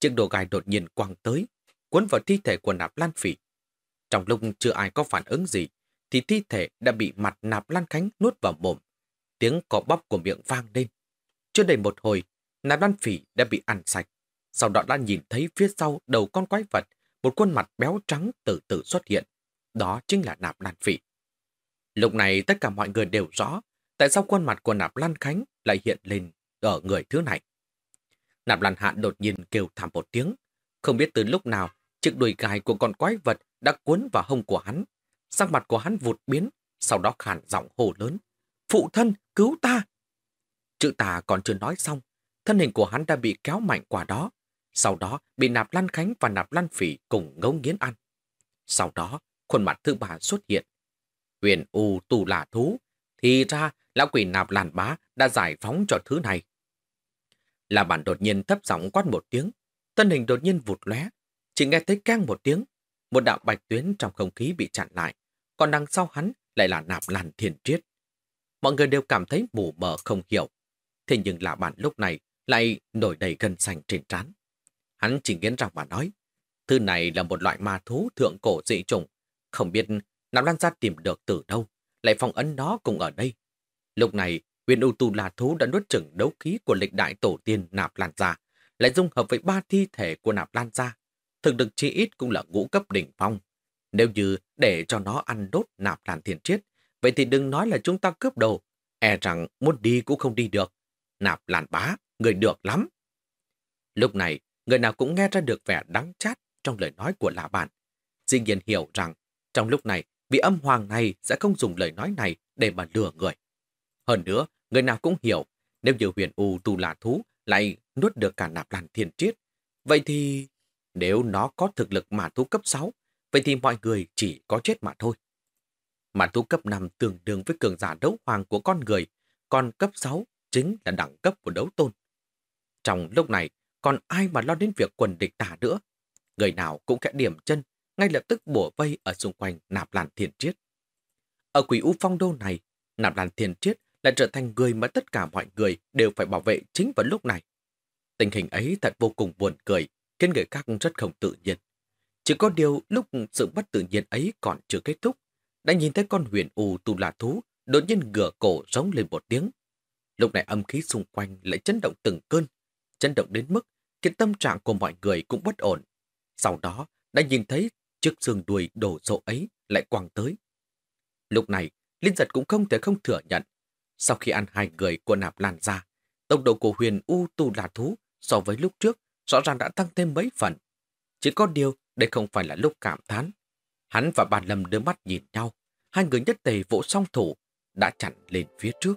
Speaker 1: Chiếc đồ gai đột nhiên quang tới, cuốn vào thi thể của nạp lan phỉ. Trong lúc chưa ai có phản ứng gì, thì thi thể đã bị mặt nạp Lan Khánh nuốt vào mồm. Tiếng cỏ bóp của miệng vang lên. Chưa đầy một hồi, nạp Lan Phỉ đã bị ăn sạch. Sau đó đã nhìn thấy phía sau đầu con quái vật, một khuôn mặt béo trắng từ từ xuất hiện. Đó chính là nạp Lan Phỉ. Lúc này tất cả mọi người đều rõ tại sao khuôn mặt của nạp Lan Khánh lại hiện lên ở người thứ này. Nạp Lan Hạn đột nhiên kêu thảm một tiếng. Không biết từ lúc nào, chiếc đuôi gài của con quái vật đã cuốn vào hông của hắn. Sắc mặt của hắn vụt biến, sau đó khản giọng hồ lớn. Phụ thân, cứu ta! Chữ tà còn chưa nói xong, thân hình của hắn đã bị kéo mạnh qua đó. Sau đó bị Nạp Lan Khánh và Nạp Lan Phỉ cùng ngấu nghiến ăn. Sau đó, khuôn mặt thứ ba xuất hiện. Huyền U tù là thú, thì ra lão quỷ Nạp Lan Bá đã giải phóng cho thứ này. Là bản đột nhiên thấp giọng quát một tiếng, thân hình đột nhiên vụt lóe, chỉ nghe thấy keng một tiếng, một đạo bạch tuyến trong không khí bị chặn lại, còn đằng sau hắn lại là nạp lan thiền triết. Mọi người đều cảm thấy mù mờ không hiểu. Thế nhưng là bản lúc này lại nổi đầy gân xanh trên trán. Hắn chỉ nghiến rằng mà nói, thứ này là một loại ma thú thượng cổ dị trùng, không biết nạp lan ra tìm được từ đâu, lại phong ấn nó cùng ở đây. Lúc này, huyền ưu tu là thú đã nuốt chừng đấu khí của lịch đại tổ tiên nạp lan ra, lại dung hợp với ba thi thể của nạp lan ra. Thực lực chi ít cũng là ngũ cấp đỉnh phong. Nếu như để cho nó ăn đốt nạp đàn thiền triết, vậy thì đừng nói là chúng ta cướp đồ, e rằng muốn đi cũng không đi được. Nạp làn bá, người được lắm. Lúc này, người nào cũng nghe ra được vẻ đắng chát trong lời nói của lạ bạn. Dĩ nhiên hiểu rằng, trong lúc này, vị âm hoàng này sẽ không dùng lời nói này để mà lừa người. Hơn nữa, người nào cũng hiểu, nếu như huyền u tu là thú lại nuốt được cả nạp đàn thiên triết, vậy thì nếu nó có thực lực mà thú cấp 6, vậy thì mọi người chỉ có chết mà thôi. Mà thú cấp 5 tương đương với cường giả đấu hoàng của con người, còn cấp 6 chính là đẳng cấp của đấu tôn. Trong lúc này, còn ai mà lo đến việc quần địch tả nữa? Người nào cũng kẽ điểm chân, ngay lập tức bổ vây ở xung quanh nạp làn thiền triết. Ở quỷ u phong đô này, nạp làn thiền triết lại trở thành người mà tất cả mọi người đều phải bảo vệ chính vào lúc này. Tình hình ấy thật vô cùng buồn cười, khiến người khác rất không tự nhiên. Chỉ có điều lúc sự bất tự nhiên ấy còn chưa kết thúc, đã nhìn thấy con huyền u tu là thú đột nhiên ngửa cổ giống lên một tiếng. Lúc này âm khí xung quanh lại chấn động từng cơn, chấn động đến mức khiến tâm trạng của mọi người cũng bất ổn. Sau đó đã nhìn thấy chiếc xương đuôi đổ sộ ấy lại quăng tới. Lúc này, Linh giật cũng không thể không thừa nhận. Sau khi ăn hai người của nạp lan ra, tốc độ của huyền U tu là thú so với lúc trước rõ ràng đã tăng thêm mấy phần. Chỉ có điều, đây không phải là lúc cảm thán. Hắn và bà Lâm đưa mắt nhìn nhau, hai người nhất tề vỗ song thủ, đã chặn lên phía trước.